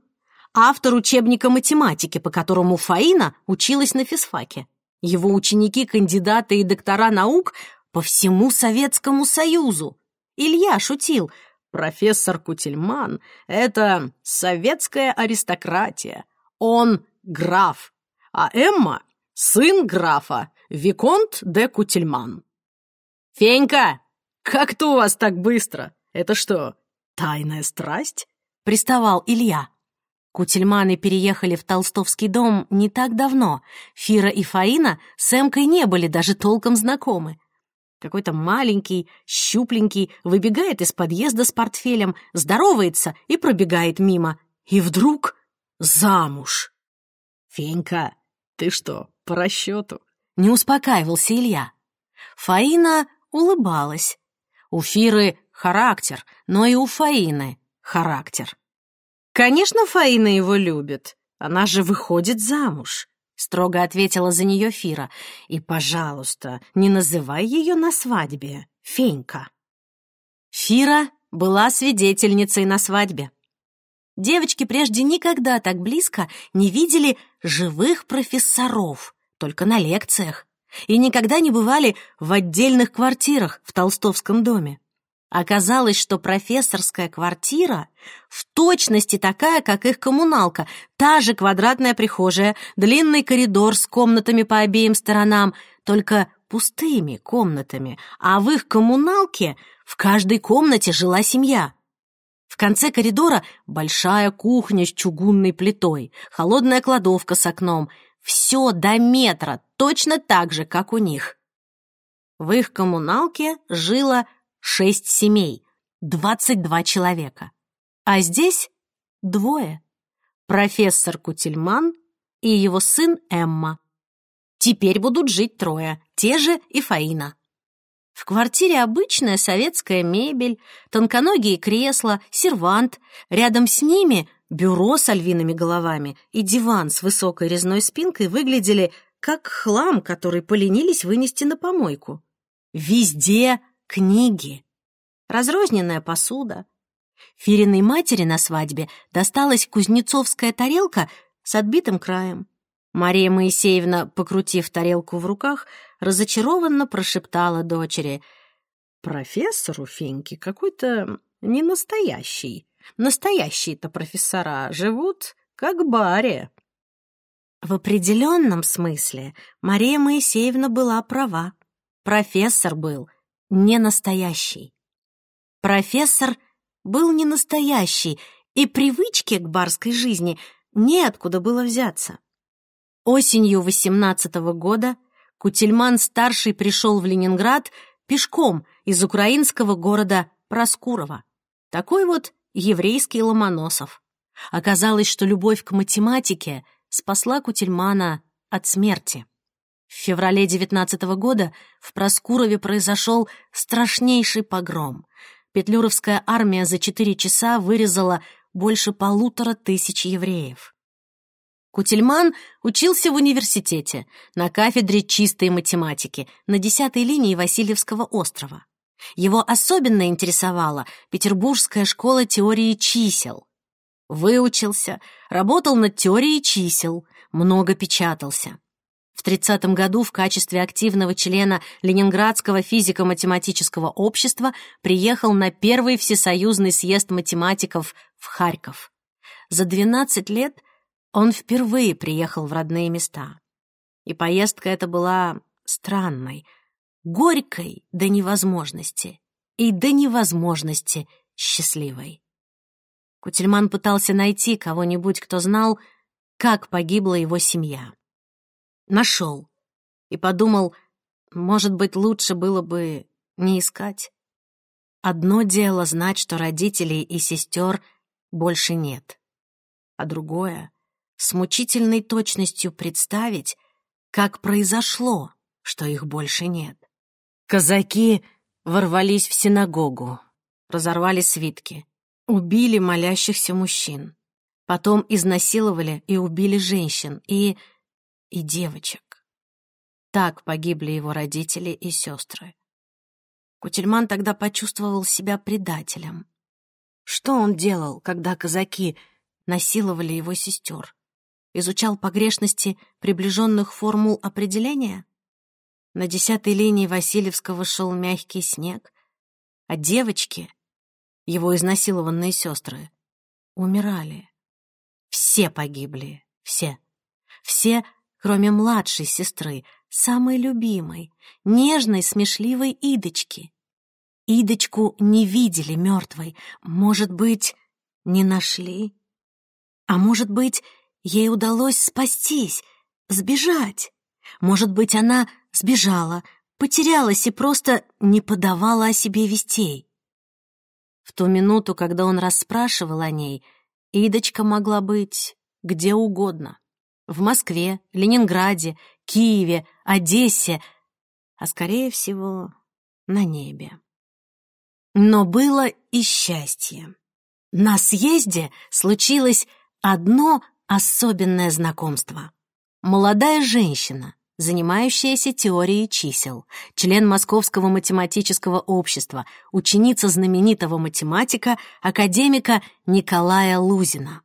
автор учебника математики, по которому Фаина училась на физфаке. Его ученики, кандидаты и доктора наук по всему Советскому Союзу. Илья шутил. Профессор Кутельман — это советская аристократия. Он граф, а Эмма — сын графа, Виконт де Кутельман. «Фенька, как ты у вас так быстро? Это что, тайная страсть?» — приставал Илья. Кутельманы переехали в Толстовский дом не так давно. Фира и Фаина с Эмкой не были даже толком знакомы. Какой-то маленький, щупленький, выбегает из подъезда с портфелем, здоровается и пробегает мимо. И вдруг замуж. «Фенька, ты что, по расчету?» Не успокаивался Илья. Фаина улыбалась. У Фиры характер, но и у Фаины характер. «Конечно, Фаина его любит. Она же выходит замуж», — строго ответила за нее Фира. «И, пожалуйста, не называй ее на свадьбе, Фенька». Фира была свидетельницей на свадьбе. Девочки прежде никогда так близко не видели живых профессоров, только на лекциях, и никогда не бывали в отдельных квартирах в Толстовском доме. Оказалось, что профессорская квартира в точности такая, как их коммуналка. Та же квадратная прихожая, длинный коридор с комнатами по обеим сторонам, только пустыми комнатами, а в их коммуналке в каждой комнате жила семья. В конце коридора большая кухня с чугунной плитой, холодная кладовка с окном. Все до метра, точно так же, как у них. В их коммуналке жило шесть семей, двадцать два человека. А здесь двое. Профессор Кутельман и его сын Эмма. Теперь будут жить трое, те же и Фаина. В квартире обычная советская мебель, тонконогие кресла, сервант. Рядом с ними бюро с альвиными головами и диван с высокой резной спинкой выглядели как хлам, который поленились вынести на помойку. Везде книги, разрозненная посуда. Фириной матери на свадьбе досталась кузнецовская тарелка с отбитым краем. Мария Моисеевна, покрутив тарелку в руках, разочарованно прошептала дочери. «Профессор у Феньки какой-то ненастоящий. Настоящие-то профессора живут как баре». В определенном смысле Мария Моисеевна была права. Профессор был не настоящий. Профессор был не настоящий, и привычки к барской жизни неоткуда было взяться. Осенью 18 -го года Кутельман-старший пришел в Ленинград пешком из украинского города Проскурова. Такой вот еврейский Ломоносов. Оказалось, что любовь к математике спасла Кутельмана от смерти. В феврале 19 -го года в Проскурове произошел страшнейший погром. Петлюровская армия за четыре часа вырезала больше полутора тысяч евреев. Кутельман учился в университете на кафедре чистой математики на 10-й линии Васильевского острова. Его особенно интересовала Петербургская школа теории чисел. Выучился, работал над теорией чисел, много печатался. В 30 году в качестве активного члена Ленинградского физико-математического общества приехал на первый всесоюзный съезд математиков в Харьков. За 12 лет он впервые приехал в родные места. И поездка эта была странной, горькой до невозможности и до невозможности счастливой. Кутельман пытался найти кого-нибудь, кто знал, как погибла его семья нашел и подумал, может быть, лучше было бы не искать. Одно дело знать, что родителей и сестер больше нет, а другое — с мучительной точностью представить, как произошло, что их больше нет. Казаки ворвались в синагогу, разорвали свитки, убили молящихся мужчин, потом изнасиловали и убили женщин, и и девочек. Так погибли его родители и сестры. Кутельман тогда почувствовал себя предателем. Что он делал, когда казаки насиловали его сестер? Изучал погрешности приближенных формул определения? На десятой линии Васильевского шел мягкий снег, а девочки, его изнасилованные сестры, умирали. Все погибли, все. Все кроме младшей сестры, самой любимой, нежной, смешливой Идочки. Идочку не видели мертвой. Может быть, не нашли? А может быть, ей удалось спастись, сбежать? Может быть, она сбежала, потерялась и просто не подавала о себе вестей? В ту минуту, когда он расспрашивал о ней, Идочка могла быть где угодно. В Москве, Ленинграде, Киеве, Одессе, а, скорее всего, на небе. Но было и счастье. На съезде случилось одно особенное знакомство. Молодая женщина, занимающаяся теорией чисел, член Московского математического общества, ученица знаменитого математика, академика Николая Лузина.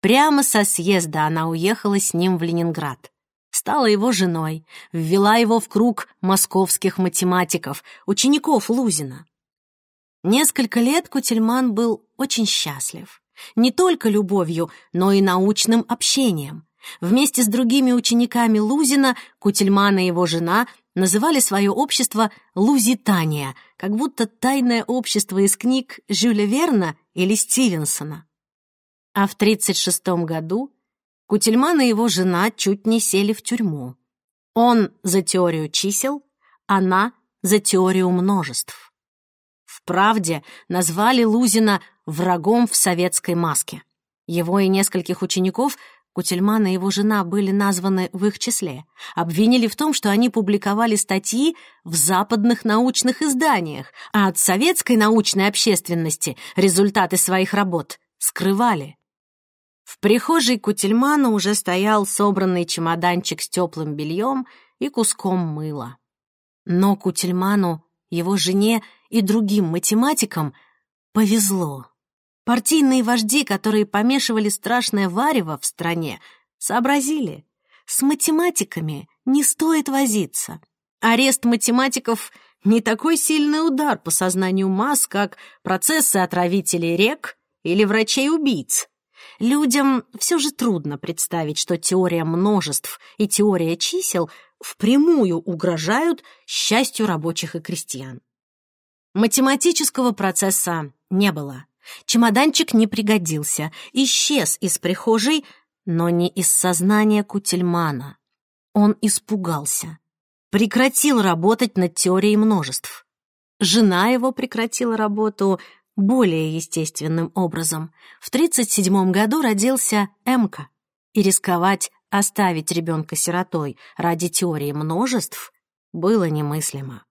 Прямо со съезда она уехала с ним в Ленинград. Стала его женой, ввела его в круг московских математиков, учеников Лузина. Несколько лет Кутельман был очень счастлив. Не только любовью, но и научным общением. Вместе с другими учениками Лузина Кутельман и его жена называли свое общество «Лузитания», как будто тайное общество из книг Жюля Верна или Стивенсона. А в 1936 году Кутельман и его жена чуть не сели в тюрьму. Он за теорию чисел, она за теорию множеств. В «Правде» назвали Лузина врагом в советской маске. Его и нескольких учеников Кутельман и его жена были названы в их числе, обвинили в том, что они публиковали статьи в западных научных изданиях, а от советской научной общественности результаты своих работ скрывали. В прихожей Кутельмана уже стоял собранный чемоданчик с теплым бельем и куском мыла. Но Кутельману, его жене и другим математикам повезло. Партийные вожди, которые помешивали страшное варево в стране, сообразили, с математиками не стоит возиться. Арест математиков — не такой сильный удар по сознанию масс, как процессы отравителей рек или врачей-убийц. Людям все же трудно представить, что теория множеств и теория чисел впрямую угрожают счастью рабочих и крестьян. Математического процесса не было. Чемоданчик не пригодился, исчез из прихожей, но не из сознания Кутельмана. Он испугался, прекратил работать над теорией множеств. Жена его прекратила работу более естественным образом. В 1937 году родился Эмка, и рисковать оставить ребенка сиротой ради теории множеств было немыслимо.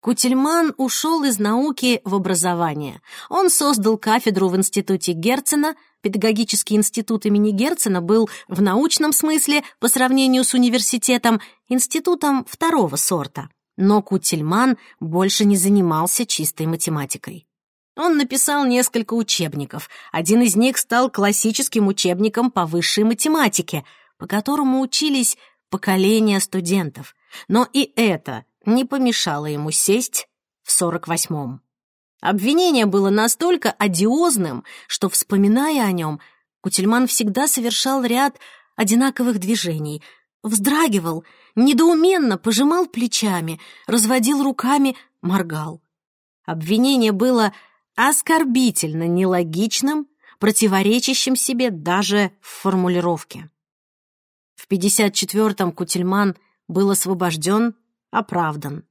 Кутельман ушел из науки в образование. Он создал кафедру в институте Герцена. Педагогический институт имени Герцена был в научном смысле, по сравнению с университетом, институтом второго сорта. Но Кутельман больше не занимался чистой математикой. Он написал несколько учебников. Один из них стал классическим учебником по высшей математике, по которому учились поколения студентов. Но и это не помешало ему сесть в сорок восьмом. Обвинение было настолько одиозным, что, вспоминая о нем, Кутельман всегда совершал ряд одинаковых движений. Вздрагивал, недоуменно пожимал плечами, разводил руками, моргал. Обвинение было оскорбительно нелогичным, противоречащим себе даже в формулировке. В 54-м Кутельман был освобожден оправдан,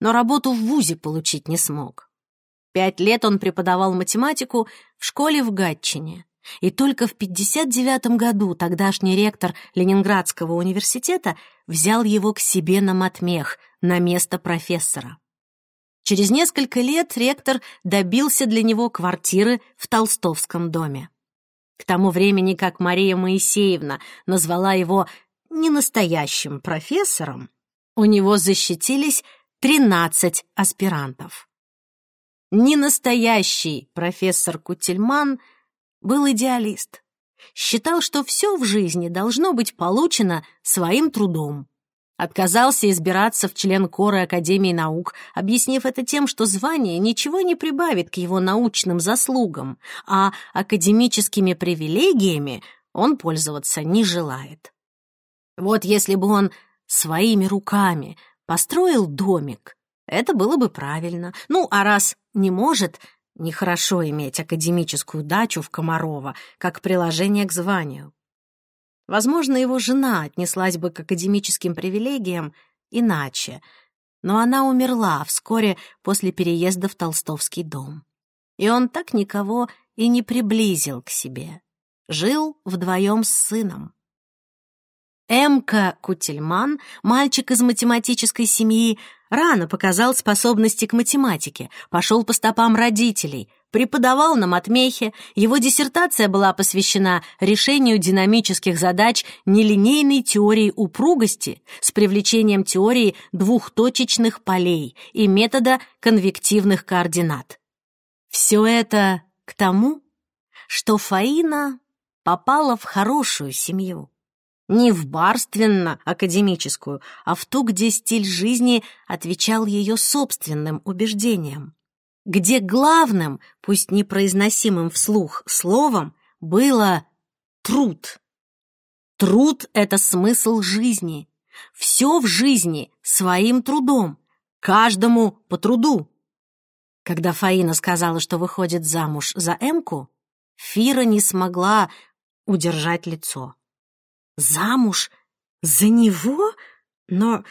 но работу в ВУЗе получить не смог. Пять лет он преподавал математику в школе в Гатчине, и только в 59 году тогдашний ректор Ленинградского университета взял его к себе на матмех, на место профессора. Через несколько лет ректор добился для него квартиры в Толстовском доме. К тому времени, как Мария Моисеевна назвала его ненастоящим профессором, у него защитились 13 аспирантов. Ненастоящий профессор Кутельман был идеалист. Считал, что все в жизни должно быть получено своим трудом. Отказался избираться в член коры Академии наук, объяснив это тем, что звание ничего не прибавит к его научным заслугам, а академическими привилегиями он пользоваться не желает. Вот если бы он своими руками построил домик, Это было бы правильно. Ну, а раз не может, нехорошо иметь академическую дачу в Комарова, как приложение к званию. Возможно, его жена отнеслась бы к академическим привилегиям иначе, но она умерла вскоре после переезда в Толстовский дом. И он так никого и не приблизил к себе. Жил вдвоем с сыном. Эмка Кутельман, мальчик из математической семьи, рано показал способности к математике, пошел по стопам родителей, преподавал на матмехе, его диссертация была посвящена решению динамических задач нелинейной теории упругости с привлечением теории двухточечных полей и метода конвективных координат. Все это к тому, что Фаина попала в хорошую семью. Не в барственно-академическую, а в ту, где стиль жизни отвечал ее собственным убеждениям где главным, пусть непроизносимым вслух словом, было труд. Труд — это смысл жизни. Все в жизни своим трудом, каждому по труду. Когда Фаина сказала, что выходит замуж за Эмку, Фира не смогла удержать лицо. Замуж? За него? Но,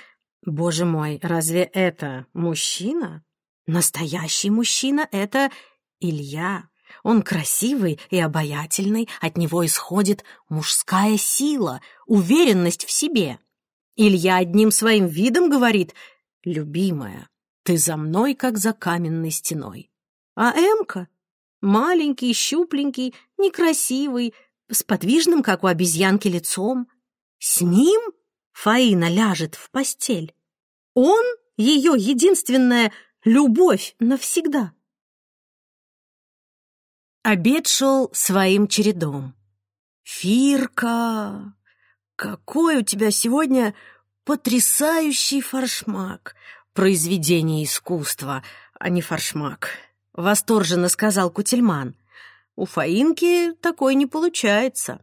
боже мой, разве это мужчина? Настоящий мужчина — это Илья. Он красивый и обаятельный, от него исходит мужская сила, уверенность в себе. Илья одним своим видом говорит «Любимая, ты за мной, как за каменной стеной». А Эмка — маленький, щупленький, некрасивый, с подвижным, как у обезьянки, лицом. С ним Фаина ляжет в постель. Он — ее единственная Любовь навсегда. Обед шел своим чередом. «Фирка, какой у тебя сегодня потрясающий форшмак! Произведение искусства, а не форшмак!» — восторженно сказал Кутельман. «У Фаинки такой не получается».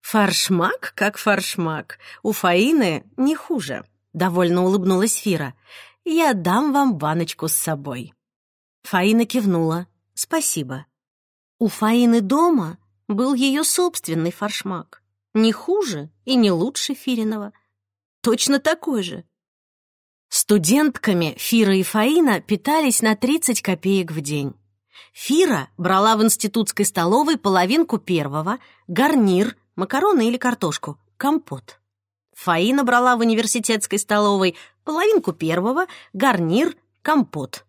«Форшмак как форшмак. У Фаины не хуже», — довольно улыбнулась Фира я дам вам баночку с собой». Фаина кивнула. «Спасибо». У Фаины дома был ее собственный форшмак. Не хуже и не лучше Фиринова. Точно такой же. Студентками Фира и Фаина питались на 30 копеек в день. Фира брала в институтской столовой половинку первого, гарнир, макароны или картошку, компот. Фаина брала в университетской столовой половинку первого, гарнир, компот.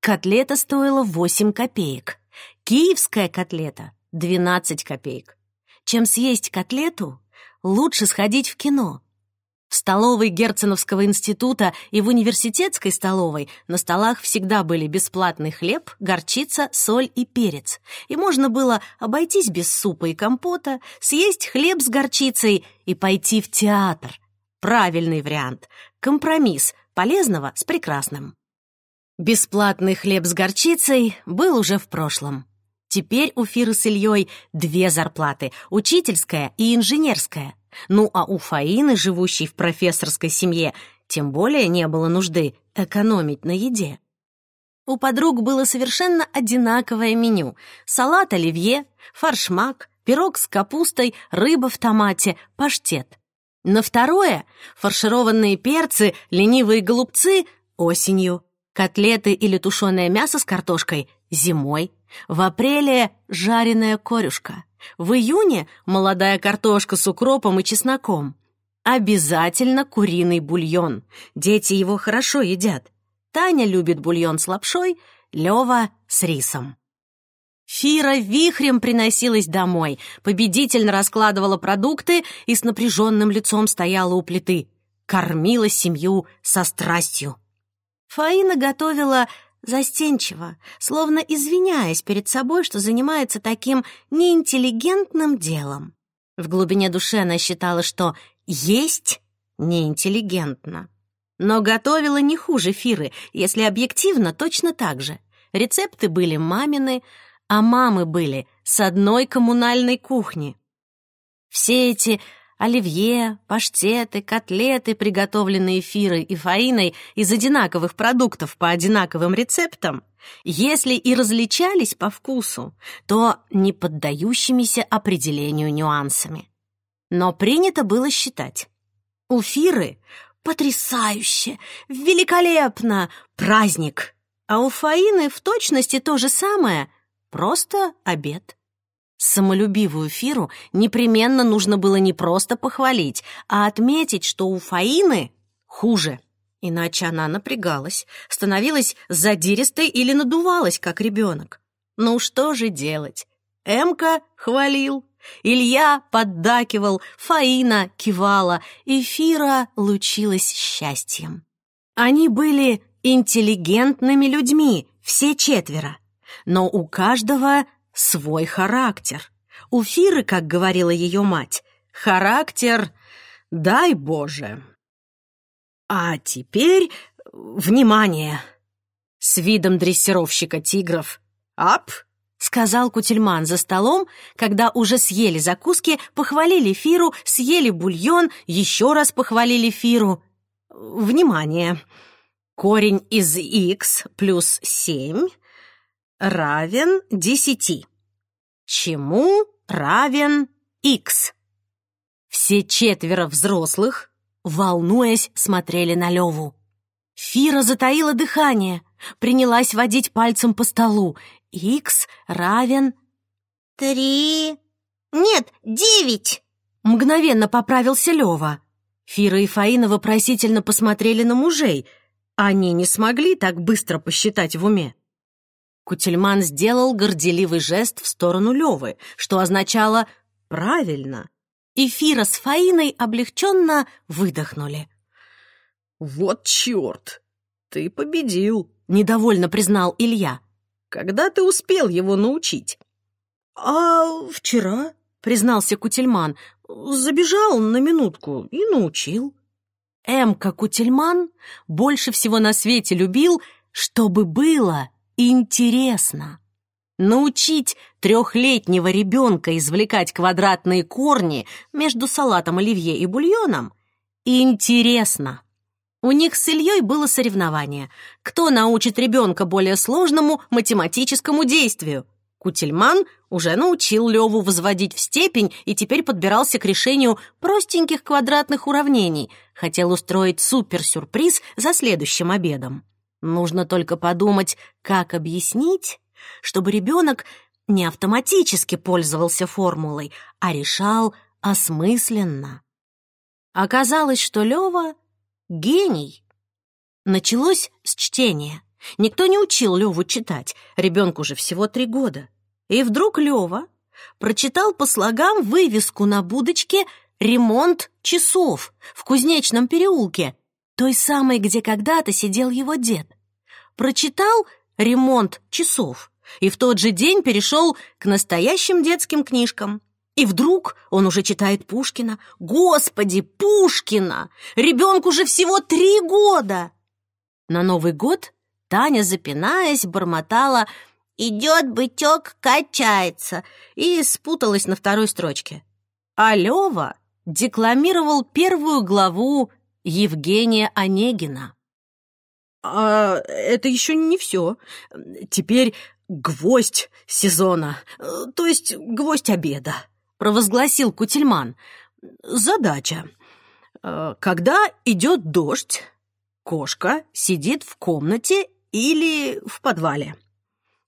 Котлета стоила 8 копеек. Киевская котлета — 12 копеек. Чем съесть котлету, лучше сходить в кино. В столовой Герценовского института и в университетской столовой на столах всегда были бесплатный хлеб, горчица, соль и перец. И можно было обойтись без супа и компота, съесть хлеб с горчицей и пойти в театр. Правильный вариант. Компромисс полезного с прекрасным. Бесплатный хлеб с горчицей был уже в прошлом. Теперь у Фиры с Ильей две зарплаты — учительская и инженерская — ну а у Фаины, живущей в профессорской семье, тем более не было нужды экономить на еде. У подруг было совершенно одинаковое меню. Салат оливье, фаршмак, пирог с капустой, рыба в томате, паштет. На второе — фаршированные перцы, ленивые голубцы осенью, котлеты или тушеное мясо с картошкой зимой, в апреле — жареная корюшка, в июне молодая картошка с укропом и чесноком. Обязательно куриный бульон. Дети его хорошо едят. Таня любит бульон с лапшой, Лёва с рисом. Фира вихрем приносилась домой, победительно раскладывала продукты и с напряженным лицом стояла у плиты. Кормила семью со страстью. Фаина готовила застенчиво, словно извиняясь перед собой, что занимается таким неинтеллигентным делом. В глубине души она считала, что есть неинтеллигентно. Но готовила не хуже Фиры, если объективно, точно так же. Рецепты были мамины, а мамы были с одной коммунальной кухни. Все эти оливье, паштеты, котлеты, приготовленные Фирой и Фаиной из одинаковых продуктов по одинаковым рецептам, если и различались по вкусу, то не поддающимися определению нюансами. Но принято было считать. У Фиры потрясающе, великолепно, праздник, а у Фаины в точности то же самое, просто обед. Самолюбивую Фиру непременно нужно было не просто похвалить, а отметить, что у Фаины хуже. Иначе она напрягалась, становилась задиристой или надувалась, как ребенок. Ну что же делать? Эмка хвалил, Илья поддакивал, Фаина кивала, и Фира лучилась счастьем. Они были интеллигентными людьми, все четверо, но у каждого свой характер. У Фиры, как говорила ее мать, характер «дай Боже». А теперь, внимание! С видом дрессировщика тигров «Ап!» — сказал Кутельман за столом, когда уже съели закуски, похвалили Фиру, съели бульон, еще раз похвалили Фиру. Внимание! Корень из x плюс 7 равен 10. Чему равен x? Все четверо взрослых, волнуясь, смотрели на Леву. Фира затаила дыхание, принялась водить пальцем по столу. x равен... «Три... Нет, девять!» Мгновенно поправился Лева. Фира и Фаина вопросительно посмотрели на мужей. Они не смогли так быстро посчитать в уме. Кутельман сделал горделивый жест в сторону Левы, что означало «правильно». И Фира с Фаиной облегченно выдохнули. «Вот черт! Ты победил!» — недовольно признал Илья. «Когда ты успел его научить?» «А вчера», — признался Кутельман, — «забежал на минутку и научил». Эмка Кутельман больше всего на свете любил, чтобы было интересно. Научить трехлетнего ребенка извлекать квадратные корни между салатом оливье и бульоном интересно. У них с Ильей было соревнование. Кто научит ребенка более сложному математическому действию? Кутельман уже научил Леву возводить в степень и теперь подбирался к решению простеньких квадратных уравнений. Хотел устроить суперсюрприз за следующим обедом. Нужно только подумать, как объяснить, чтобы ребенок не автоматически пользовался формулой, а решал осмысленно. Оказалось, что Лёва — гений. Началось с чтения. Никто не учил Лёву читать, ребенку уже всего три года. И вдруг Лёва прочитал по слогам вывеску на будочке «Ремонт часов» в Кузнечном переулке той самой, где когда-то сидел его дед. Прочитал «Ремонт часов» и в тот же день перешел к настоящим детским книжкам. И вдруг он уже читает Пушкина. Господи, Пушкина! Ребенку же всего три года! На Новый год Таня, запинаясь, бормотала «Идет бытек, качается» и спуталась на второй строчке. А Лёва декламировал первую главу Евгения Онегина. «А это еще не все. Теперь гвоздь сезона, то есть гвоздь обеда», — провозгласил Кутельман. «Задача. Когда идет дождь, кошка сидит в комнате или в подвале.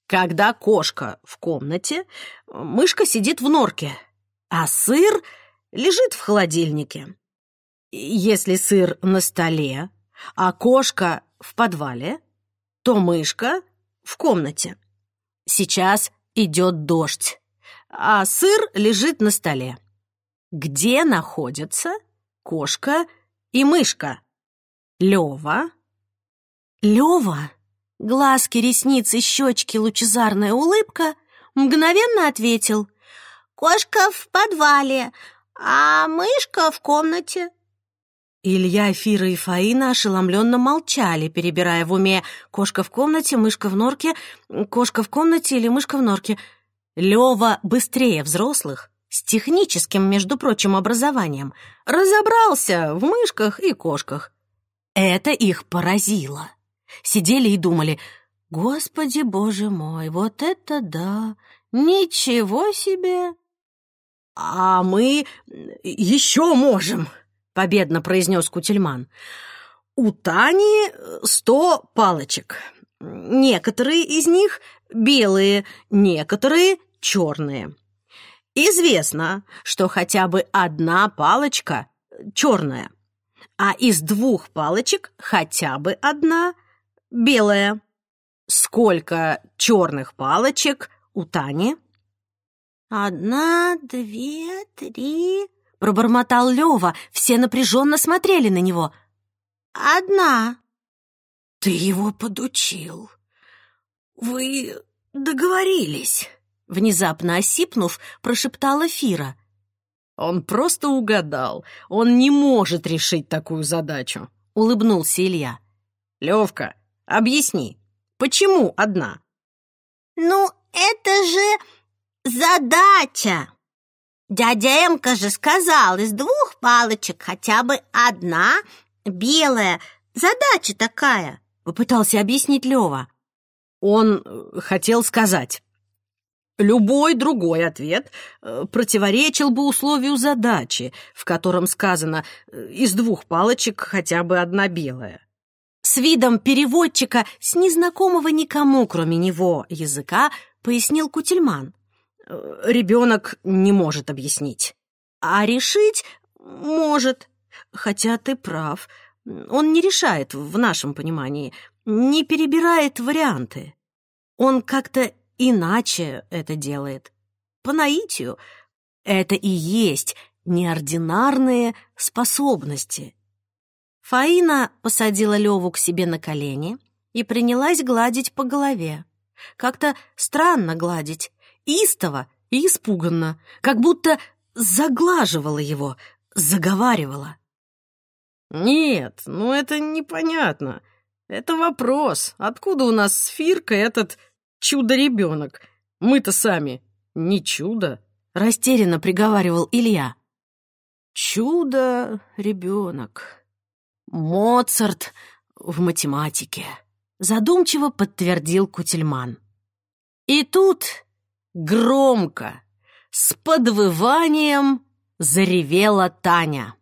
Когда кошка в комнате, мышка сидит в норке, а сыр лежит в холодильнике. Если сыр на столе, а кошка в подвале, то мышка в комнате. Сейчас идет дождь, а сыр лежит на столе. Где находятся кошка и мышка? Лёва. Лёва, глазки, ресницы, щечки, лучезарная улыбка, мгновенно ответил. «Кошка в подвале, а мышка в комнате». Илья, Фира и Фаина ошеломленно молчали, перебирая в уме «кошка в комнате, мышка в норке, кошка в комнате или мышка в норке». Лёва быстрее взрослых с техническим, между прочим, образованием, разобрался в мышках и кошках. Это их поразило. Сидели и думали, «Господи, боже мой, вот это да! Ничего себе!» «А мы еще можем!» — победно произнес Кутельман. «У Тани сто палочек. Некоторые из них белые, некоторые черные. Известно, что хотя бы одна палочка черная, а из двух палочек хотя бы одна белая. Сколько черных палочек у Тани? Одна, две, три... Пробормотал Лева, все напряженно смотрели на него. Одна. Ты его подучил. Вы договорились. Внезапно осипнув, прошептала Фира. Он просто угадал. Он не может решить такую задачу. Улыбнулся Илья. Левка, объясни, почему одна? Ну, это же задача. Дядя Эмка же сказал, из двух палочек хотя бы одна белая. Задача такая. Попытался объяснить Лева. Он э, хотел сказать, Любой другой ответ э, противоречил бы условию задачи, в котором сказано э, «из двух палочек хотя бы одна белая». С видом переводчика с незнакомого никому, кроме него, языка, пояснил Кутельман. «Э, Ребенок не может объяснить. А решить может. Хотя ты прав. Он не решает, в нашем понимании, не перебирает варианты. Он как-то иначе это делает. По наитию. Это и есть неординарные способности. Фаина посадила Леву к себе на колени и принялась гладить по голове. Как-то странно гладить, истово и испуганно, как будто заглаживала его, заговаривала. «Нет, ну это непонятно. Это вопрос. Откуда у нас с Фиркой этот Чудо-ребенок. Мы-то сами не чудо. Растерянно приговаривал Илья. Чудо-ребенок. Моцарт в математике. Задумчиво подтвердил Кутельман. И тут громко, с подвыванием, заревела Таня.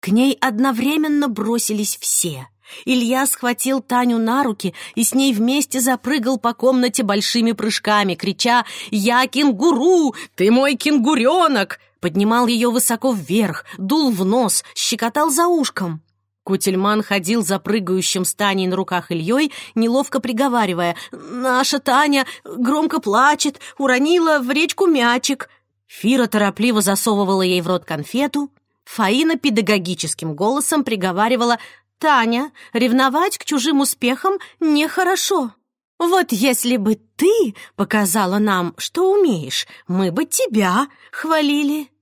К ней одновременно бросились все. Илья схватил Таню на руки и с ней вместе запрыгал по комнате большими прыжками, крича «Я кенгуру! Ты мой кенгуренок!» Поднимал ее высоко вверх, дул в нос, щекотал за ушком. Кутельман ходил за прыгающим с Таней на руках Ильей, неловко приговаривая «Наша Таня громко плачет, уронила в речку мячик». Фира торопливо засовывала ей в рот конфету. Фаина педагогическим голосом приговаривала Таня, ревновать к чужим успехам нехорошо. Вот если бы ты показала нам, что умеешь, мы бы тебя хвалили.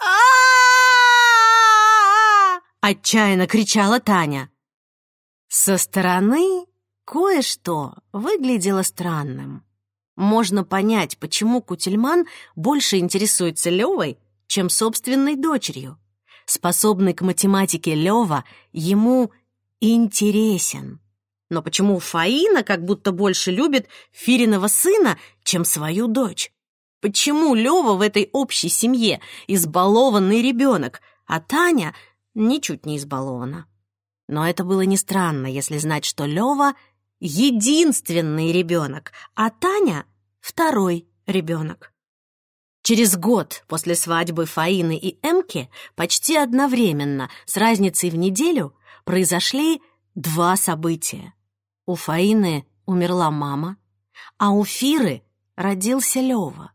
а Отчаянно кричала Таня. Со стороны кое-что выглядело странным. Можно понять, почему Кутельман больше интересуется Левой, чем собственной дочерью способный к математике Лева, ему интересен. Но почему Фаина как будто больше любит Фириного сына, чем свою дочь? Почему Лева в этой общей семье избалованный ребенок, а Таня ничуть не избалована? Но это было не странно, если знать, что Лева — единственный ребенок, а Таня — второй ребенок. Через год после свадьбы Фаины и Эмки почти одновременно, с разницей в неделю, произошли два события. У Фаины умерла мама, а у Фиры родился Лёва.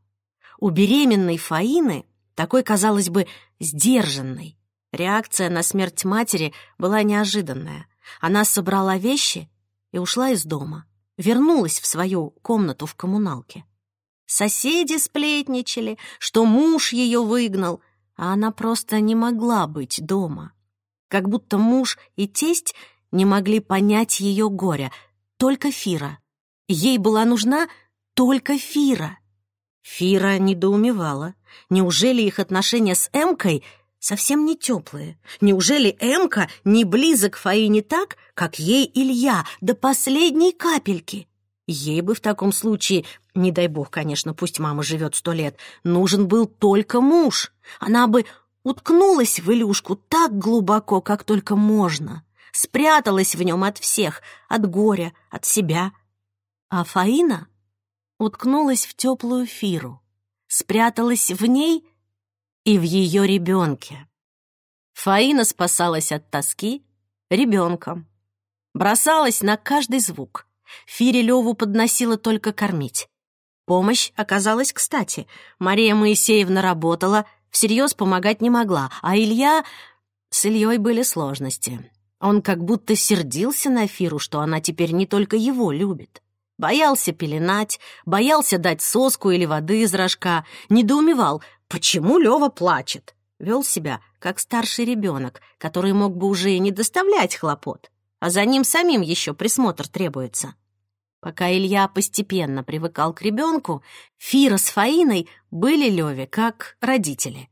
У беременной Фаины, такой, казалось бы, сдержанной, реакция на смерть матери была неожиданная. Она собрала вещи и ушла из дома, вернулась в свою комнату в коммуналке. Соседи сплетничали, что муж ее выгнал, а она просто не могла быть дома. Как будто муж и тесть не могли понять ее горя, только Фира. Ей была нужна только Фира. Фира недоумевала. Неужели их отношения с Эмкой совсем не теплые? Неужели Эмка не близок Фаине так, как ей Илья, до последней капельки? Ей бы в таком случае, не дай бог, конечно, пусть мама живет сто лет, нужен был только муж. Она бы уткнулась в Илюшку так глубоко, как только можно, спряталась в нем от всех, от горя, от себя. А Фаина уткнулась в теплую Фиру, спряталась в ней и в ее ребенке. Фаина спасалась от тоски ребенком, бросалась на каждый звук — Фире Леву подносила только кормить. Помощь оказалась кстати. Мария Моисеевна работала, всерьез помогать не могла, а Илья... С Ильей были сложности. Он как будто сердился на Фиру, что она теперь не только его любит. Боялся пеленать, боялся дать соску или воды из рожка, недоумевал, почему Лева плачет. Вел себя, как старший ребенок, который мог бы уже и не доставлять хлопот а за ним самим еще присмотр требуется. Пока Илья постепенно привыкал к ребенку, Фира с Фаиной были Леве как родители.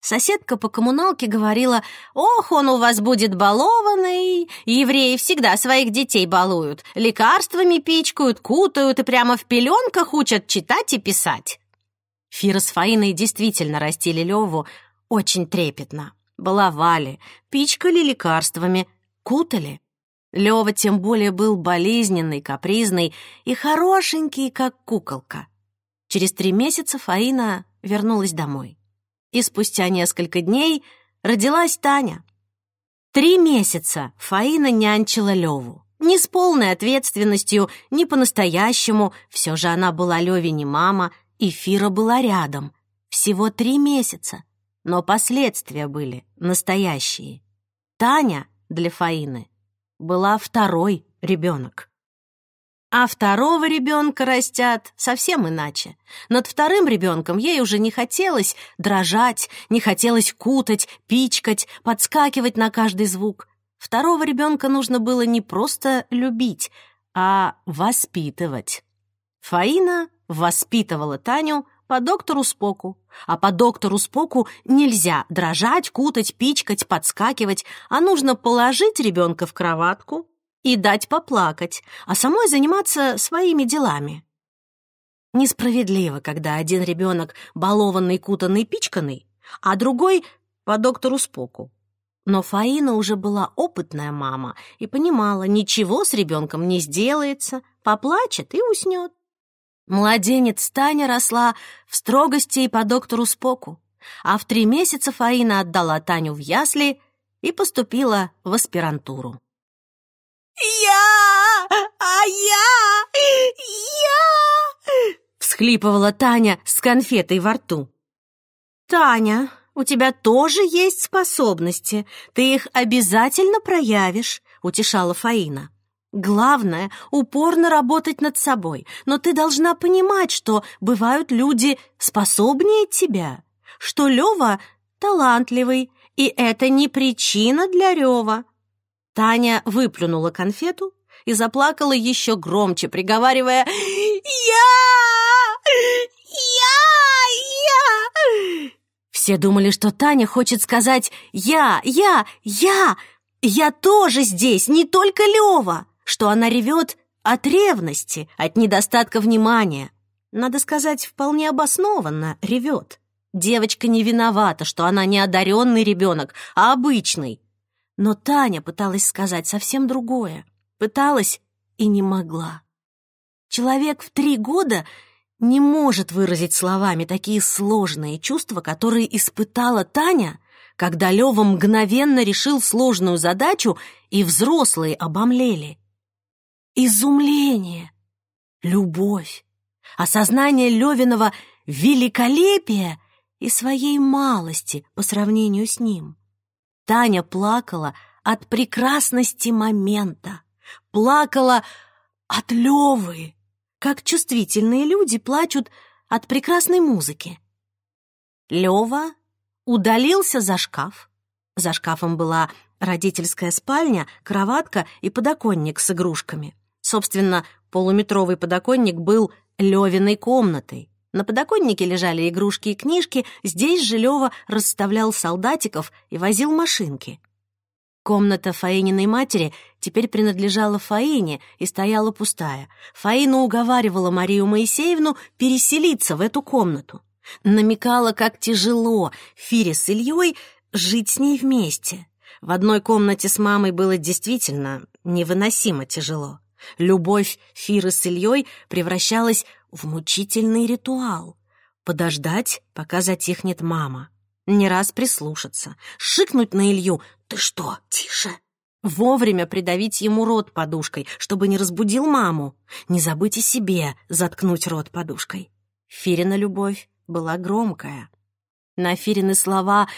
Соседка по коммуналке говорила, «Ох, он у вас будет балованный! Евреи всегда своих детей балуют, лекарствами пичкают, кутают и прямо в пеленках учат читать и писать». Фира с Фаиной действительно растили Леву очень трепетно. Баловали, пичкали лекарствами, кутали. Лёва тем более был болезненный, капризный и хорошенький, как куколка. Через три месяца Фаина вернулась домой. И спустя несколько дней родилась Таня. Три месяца Фаина нянчила Леву. Не с полной ответственностью, не по-настоящему. Все же она была Леве не мама, и Фира была рядом. Всего три месяца. Но последствия были настоящие. Таня для Фаины была второй ребенок. А второго ребенка растят совсем иначе. Над вторым ребенком ей уже не хотелось дрожать, не хотелось кутать, пичкать, подскакивать на каждый звук. Второго ребенка нужно было не просто любить, а воспитывать. Фаина воспитывала Таню по доктору Споку. А по доктору Споку нельзя дрожать, кутать, пичкать, подскакивать, а нужно положить ребенка в кроватку и дать поплакать, а самой заниматься своими делами. Несправедливо, когда один ребенок балованный, кутанный, пичканный, а другой по доктору Споку. Но Фаина уже была опытная мама и понимала, ничего с ребенком не сделается, поплачет и уснет. Младенец Таня росла в строгости и по доктору Споку, а в три месяца Фаина отдала Таню в ясли и поступила в аспирантуру. «Я! А я! Я!» — всхлипывала Таня с конфетой во рту. «Таня, у тебя тоже есть способности, ты их обязательно проявишь», — утешала Фаина. Главное — упорно работать над собой, но ты должна понимать, что бывают люди способнее тебя, что Лёва талантливый, и это не причина для рёва. Таня выплюнула конфету и заплакала еще громче, приговаривая «Я! Я! Я!» Все думали, что Таня хочет сказать «Я! Я! Я! Я тоже здесь, не только Лёва!» Что она ревет от ревности, от недостатка внимания. Надо сказать, вполне обоснованно ревет. Девочка не виновата, что она не одаренный ребенок, а обычный. Но Таня пыталась сказать совсем другое. Пыталась и не могла. Человек в три года не может выразить словами такие сложные чувства, которые испытала Таня, когда Лёва мгновенно решил сложную задачу, и взрослые обомлели изумление, любовь, осознание Левиного великолепия и своей малости по сравнению с ним. Таня плакала от прекрасности момента, плакала от Левы, как чувствительные люди плачут от прекрасной музыки. Лева удалился за шкаф. За шкафом была родительская спальня, кроватка и подоконник с игрушками. Собственно, полуметровый подоконник был Левиной комнатой. На подоконнике лежали игрушки и книжки, здесь же Лёва расставлял солдатиков и возил машинки. Комната Фаининой матери теперь принадлежала Фаине и стояла пустая. Фаина уговаривала Марию Моисеевну переселиться в эту комнату. Намекала, как тяжело Фире с Ильей жить с ней вместе. В одной комнате с мамой было действительно невыносимо тяжело. Любовь Фиры с Ильей превращалась в мучительный ритуал. Подождать, пока затихнет мама. Не раз прислушаться, шикнуть на Илью «Ты что, тише!» Вовремя придавить ему рот подушкой, чтобы не разбудил маму. Не забыть и себе заткнуть рот подушкой. Фирина любовь была громкая. На Фирины слова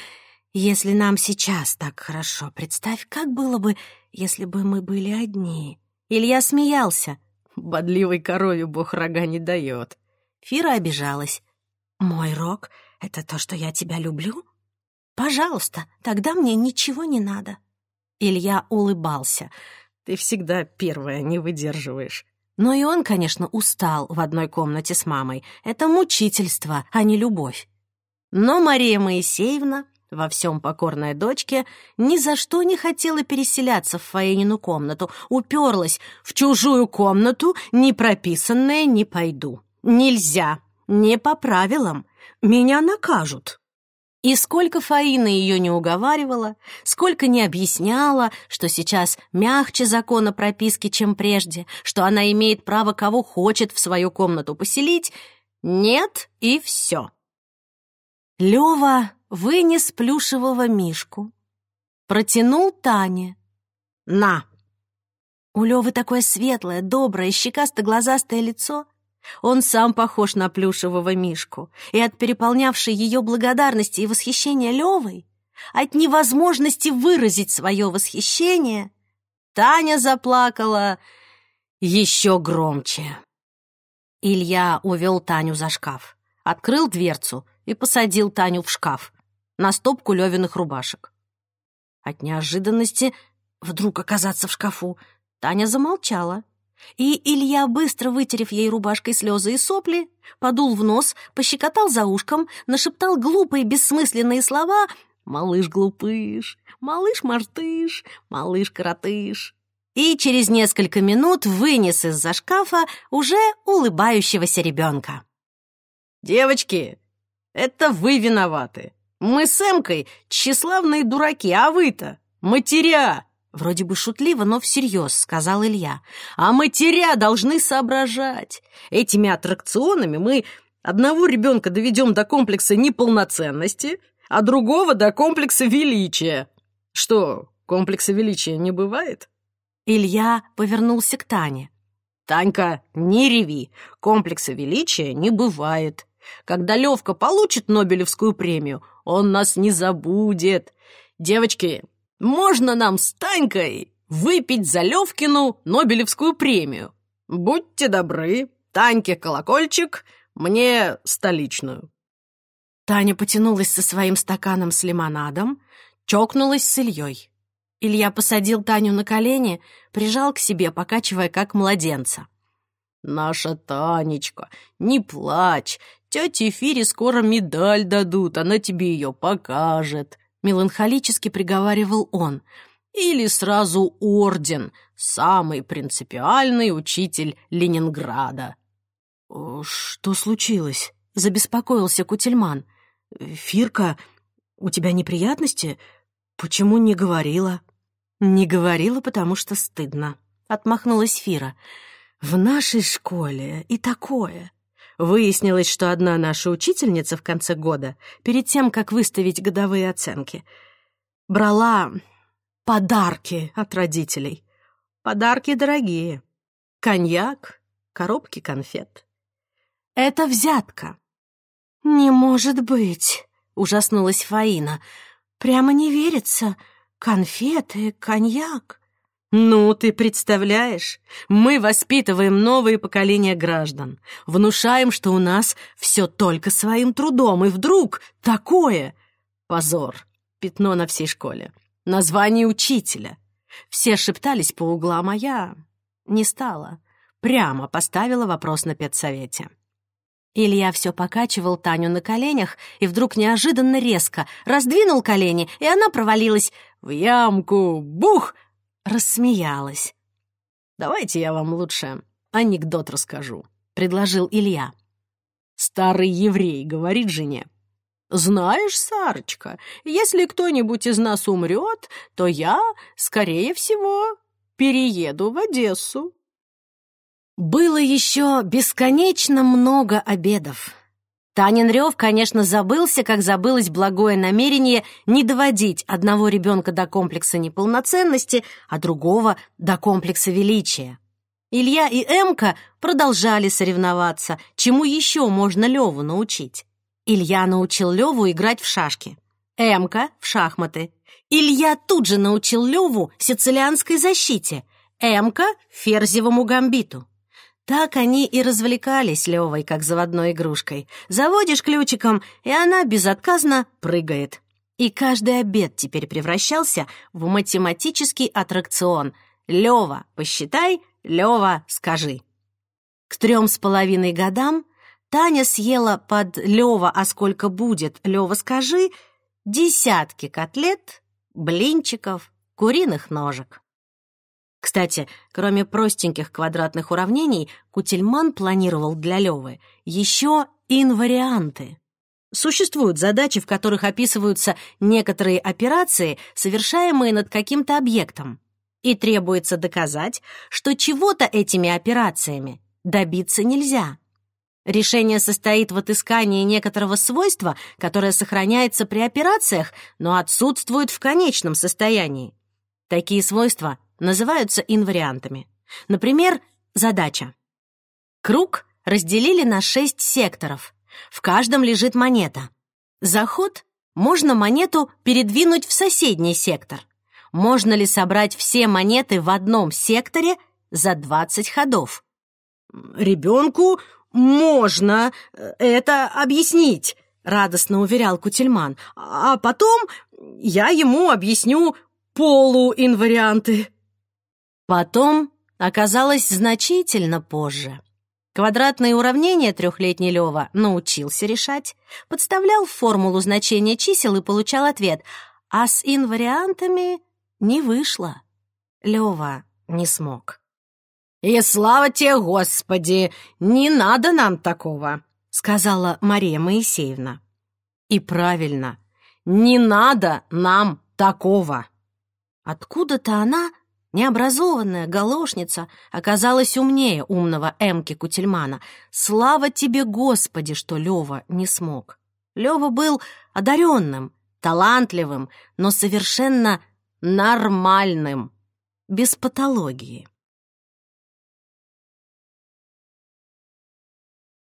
«Если нам сейчас так хорошо, представь, как было бы, если бы мы были одни». Илья смеялся. «Бодливой корове бог рога не дает». Фира обижалась. «Мой рог — это то, что я тебя люблю? Пожалуйста, тогда мне ничего не надо». Илья улыбался. «Ты всегда первая не выдерживаешь». Но и он, конечно, устал в одной комнате с мамой. Это мучительство, а не любовь. Но Мария Моисеевна во всем покорная дочке, ни за что не хотела переселяться в Фаинину комнату, уперлась в чужую комнату, не прописанная «не пойду». Нельзя, не по правилам, меня накажут. И сколько Фаина ее не уговаривала, сколько не объясняла, что сейчас мягче закона прописки, чем прежде, что она имеет право кого хочет в свою комнату поселить, нет и все. Лева вынес плюшевого мишку, протянул Тане. «На!» У Лёвы такое светлое, доброе, щекасто-глазастое лицо. Он сам похож на плюшевого мишку, и от переполнявшей ее благодарности и восхищения Левой, от невозможности выразить свое восхищение, Таня заплакала еще громче. Илья увел Таню за шкаф, открыл дверцу и посадил Таню в шкаф на стопку Левиных рубашек. От неожиданности вдруг оказаться в шкафу Таня замолчала, и Илья, быстро вытерев ей рубашкой слезы и сопли, подул в нос, пощекотал за ушком, нашептал глупые бессмысленные слова «малыш-глупыш», «малыш-мартыш», «малыш-коротыш» и через несколько минут вынес из-за шкафа уже улыбающегося ребенка. «Девочки, это вы виноваты. Мы с Эмкой тщеславные дураки, а вы-то матеря!» Вроде бы шутливо, но всерьез, сказал Илья. «А матеря должны соображать. Этими аттракционами мы одного ребенка доведем до комплекса неполноценности, а другого до комплекса величия. Что, комплекса величия не бывает?» Илья повернулся к Тане. «Танька, не реви, комплекса величия не бывает. Когда Левка получит Нобелевскую премию, он нас не забудет. Девочки, можно нам с Танькой выпить за Левкину Нобелевскую премию? Будьте добры, Таньке колокольчик, мне столичную». Таня потянулась со своим стаканом с лимонадом, чокнулась с Ильей. Илья посадил Таню на колени, прижал к себе, покачивая как младенца. «Наша Танечка, не плачь, Тете Фире скоро медаль дадут, она тебе ее покажет», — меланхолически приговаривал он. «Или сразу орден, самый принципиальный учитель Ленинграда». «Что случилось?» — забеспокоился Кутельман. «Фирка, у тебя неприятности? Почему не говорила?» «Не говорила, потому что стыдно», — отмахнулась Фира. «В нашей школе и такое. Выяснилось, что одна наша учительница в конце года, перед тем, как выставить годовые оценки, брала подарки от родителей. Подарки дорогие. Коньяк, коробки конфет. Это взятка. «Не может быть!» — ужаснулась Фаина. «Прямо не верится. Конфеты, коньяк». «Ну, ты представляешь, мы воспитываем новые поколения граждан, внушаем, что у нас все только своим трудом, и вдруг такое! Позор, пятно на всей школе, название учителя. Все шептались по углам, а я не стала. Прямо поставила вопрос на педсовете. Илья все покачивал Таню на коленях и вдруг неожиданно резко раздвинул колени, и она провалилась в ямку. Бух! Рассмеялась. «Давайте я вам лучше анекдот расскажу», — предложил Илья. Старый еврей говорит жене. «Знаешь, Сарочка, если кто-нибудь из нас умрет, то я, скорее всего, перееду в Одессу». Было еще бесконечно много обедов. Танин рев, конечно, забылся, как забылось благое намерение не доводить одного ребенка до комплекса неполноценности, а другого — до комплекса величия. Илья и Эмка продолжали соревноваться, чему еще можно Леву научить. Илья научил Леву играть в шашки, Эмка — в шахматы. Илья тут же научил Леву сицилианской защите, Эмка — ферзевому гамбиту. Так они и развлекались Левой, как заводной игрушкой. Заводишь ключиком, и она безотказно прыгает. И каждый обед теперь превращался в математический аттракцион. Лева, посчитай, Лева, скажи. К трем с половиной годам Таня съела под Лева, а сколько будет, Лева, скажи, десятки котлет, блинчиков, куриных ножек. Кстати, кроме простеньких квадратных уравнений, Кутельман планировал для Лёвы еще инварианты. Существуют задачи, в которых описываются некоторые операции, совершаемые над каким-то объектом. И требуется доказать, что чего-то этими операциями добиться нельзя. Решение состоит в отыскании некоторого свойства, которое сохраняется при операциях, но отсутствует в конечном состоянии. Такие свойства называются инвариантами. Например, задача. Круг разделили на шесть секторов. В каждом лежит монета. За ход можно монету передвинуть в соседний сектор. Можно ли собрать все монеты в одном секторе за 20 ходов? «Ребенку можно э, это объяснить», — радостно уверял Кутельман. «А потом я ему объясню полуинварианты». Потом оказалось значительно позже. Квадратные уравнения трехлетний Лёва научился решать, подставлял в формулу значения чисел и получал ответ, а с инвариантами не вышло. Лёва не смог. «И слава тебе, Господи! Не надо нам такого!» — сказала Мария Моисеевна. И правильно, не надо нам такого. Откуда-то она Необразованная галошница оказалась умнее умного Эмки Кутельмана. Слава тебе, Господи, что Лёва не смог. Лёва был одаренным, талантливым, но совершенно нормальным, без патологии.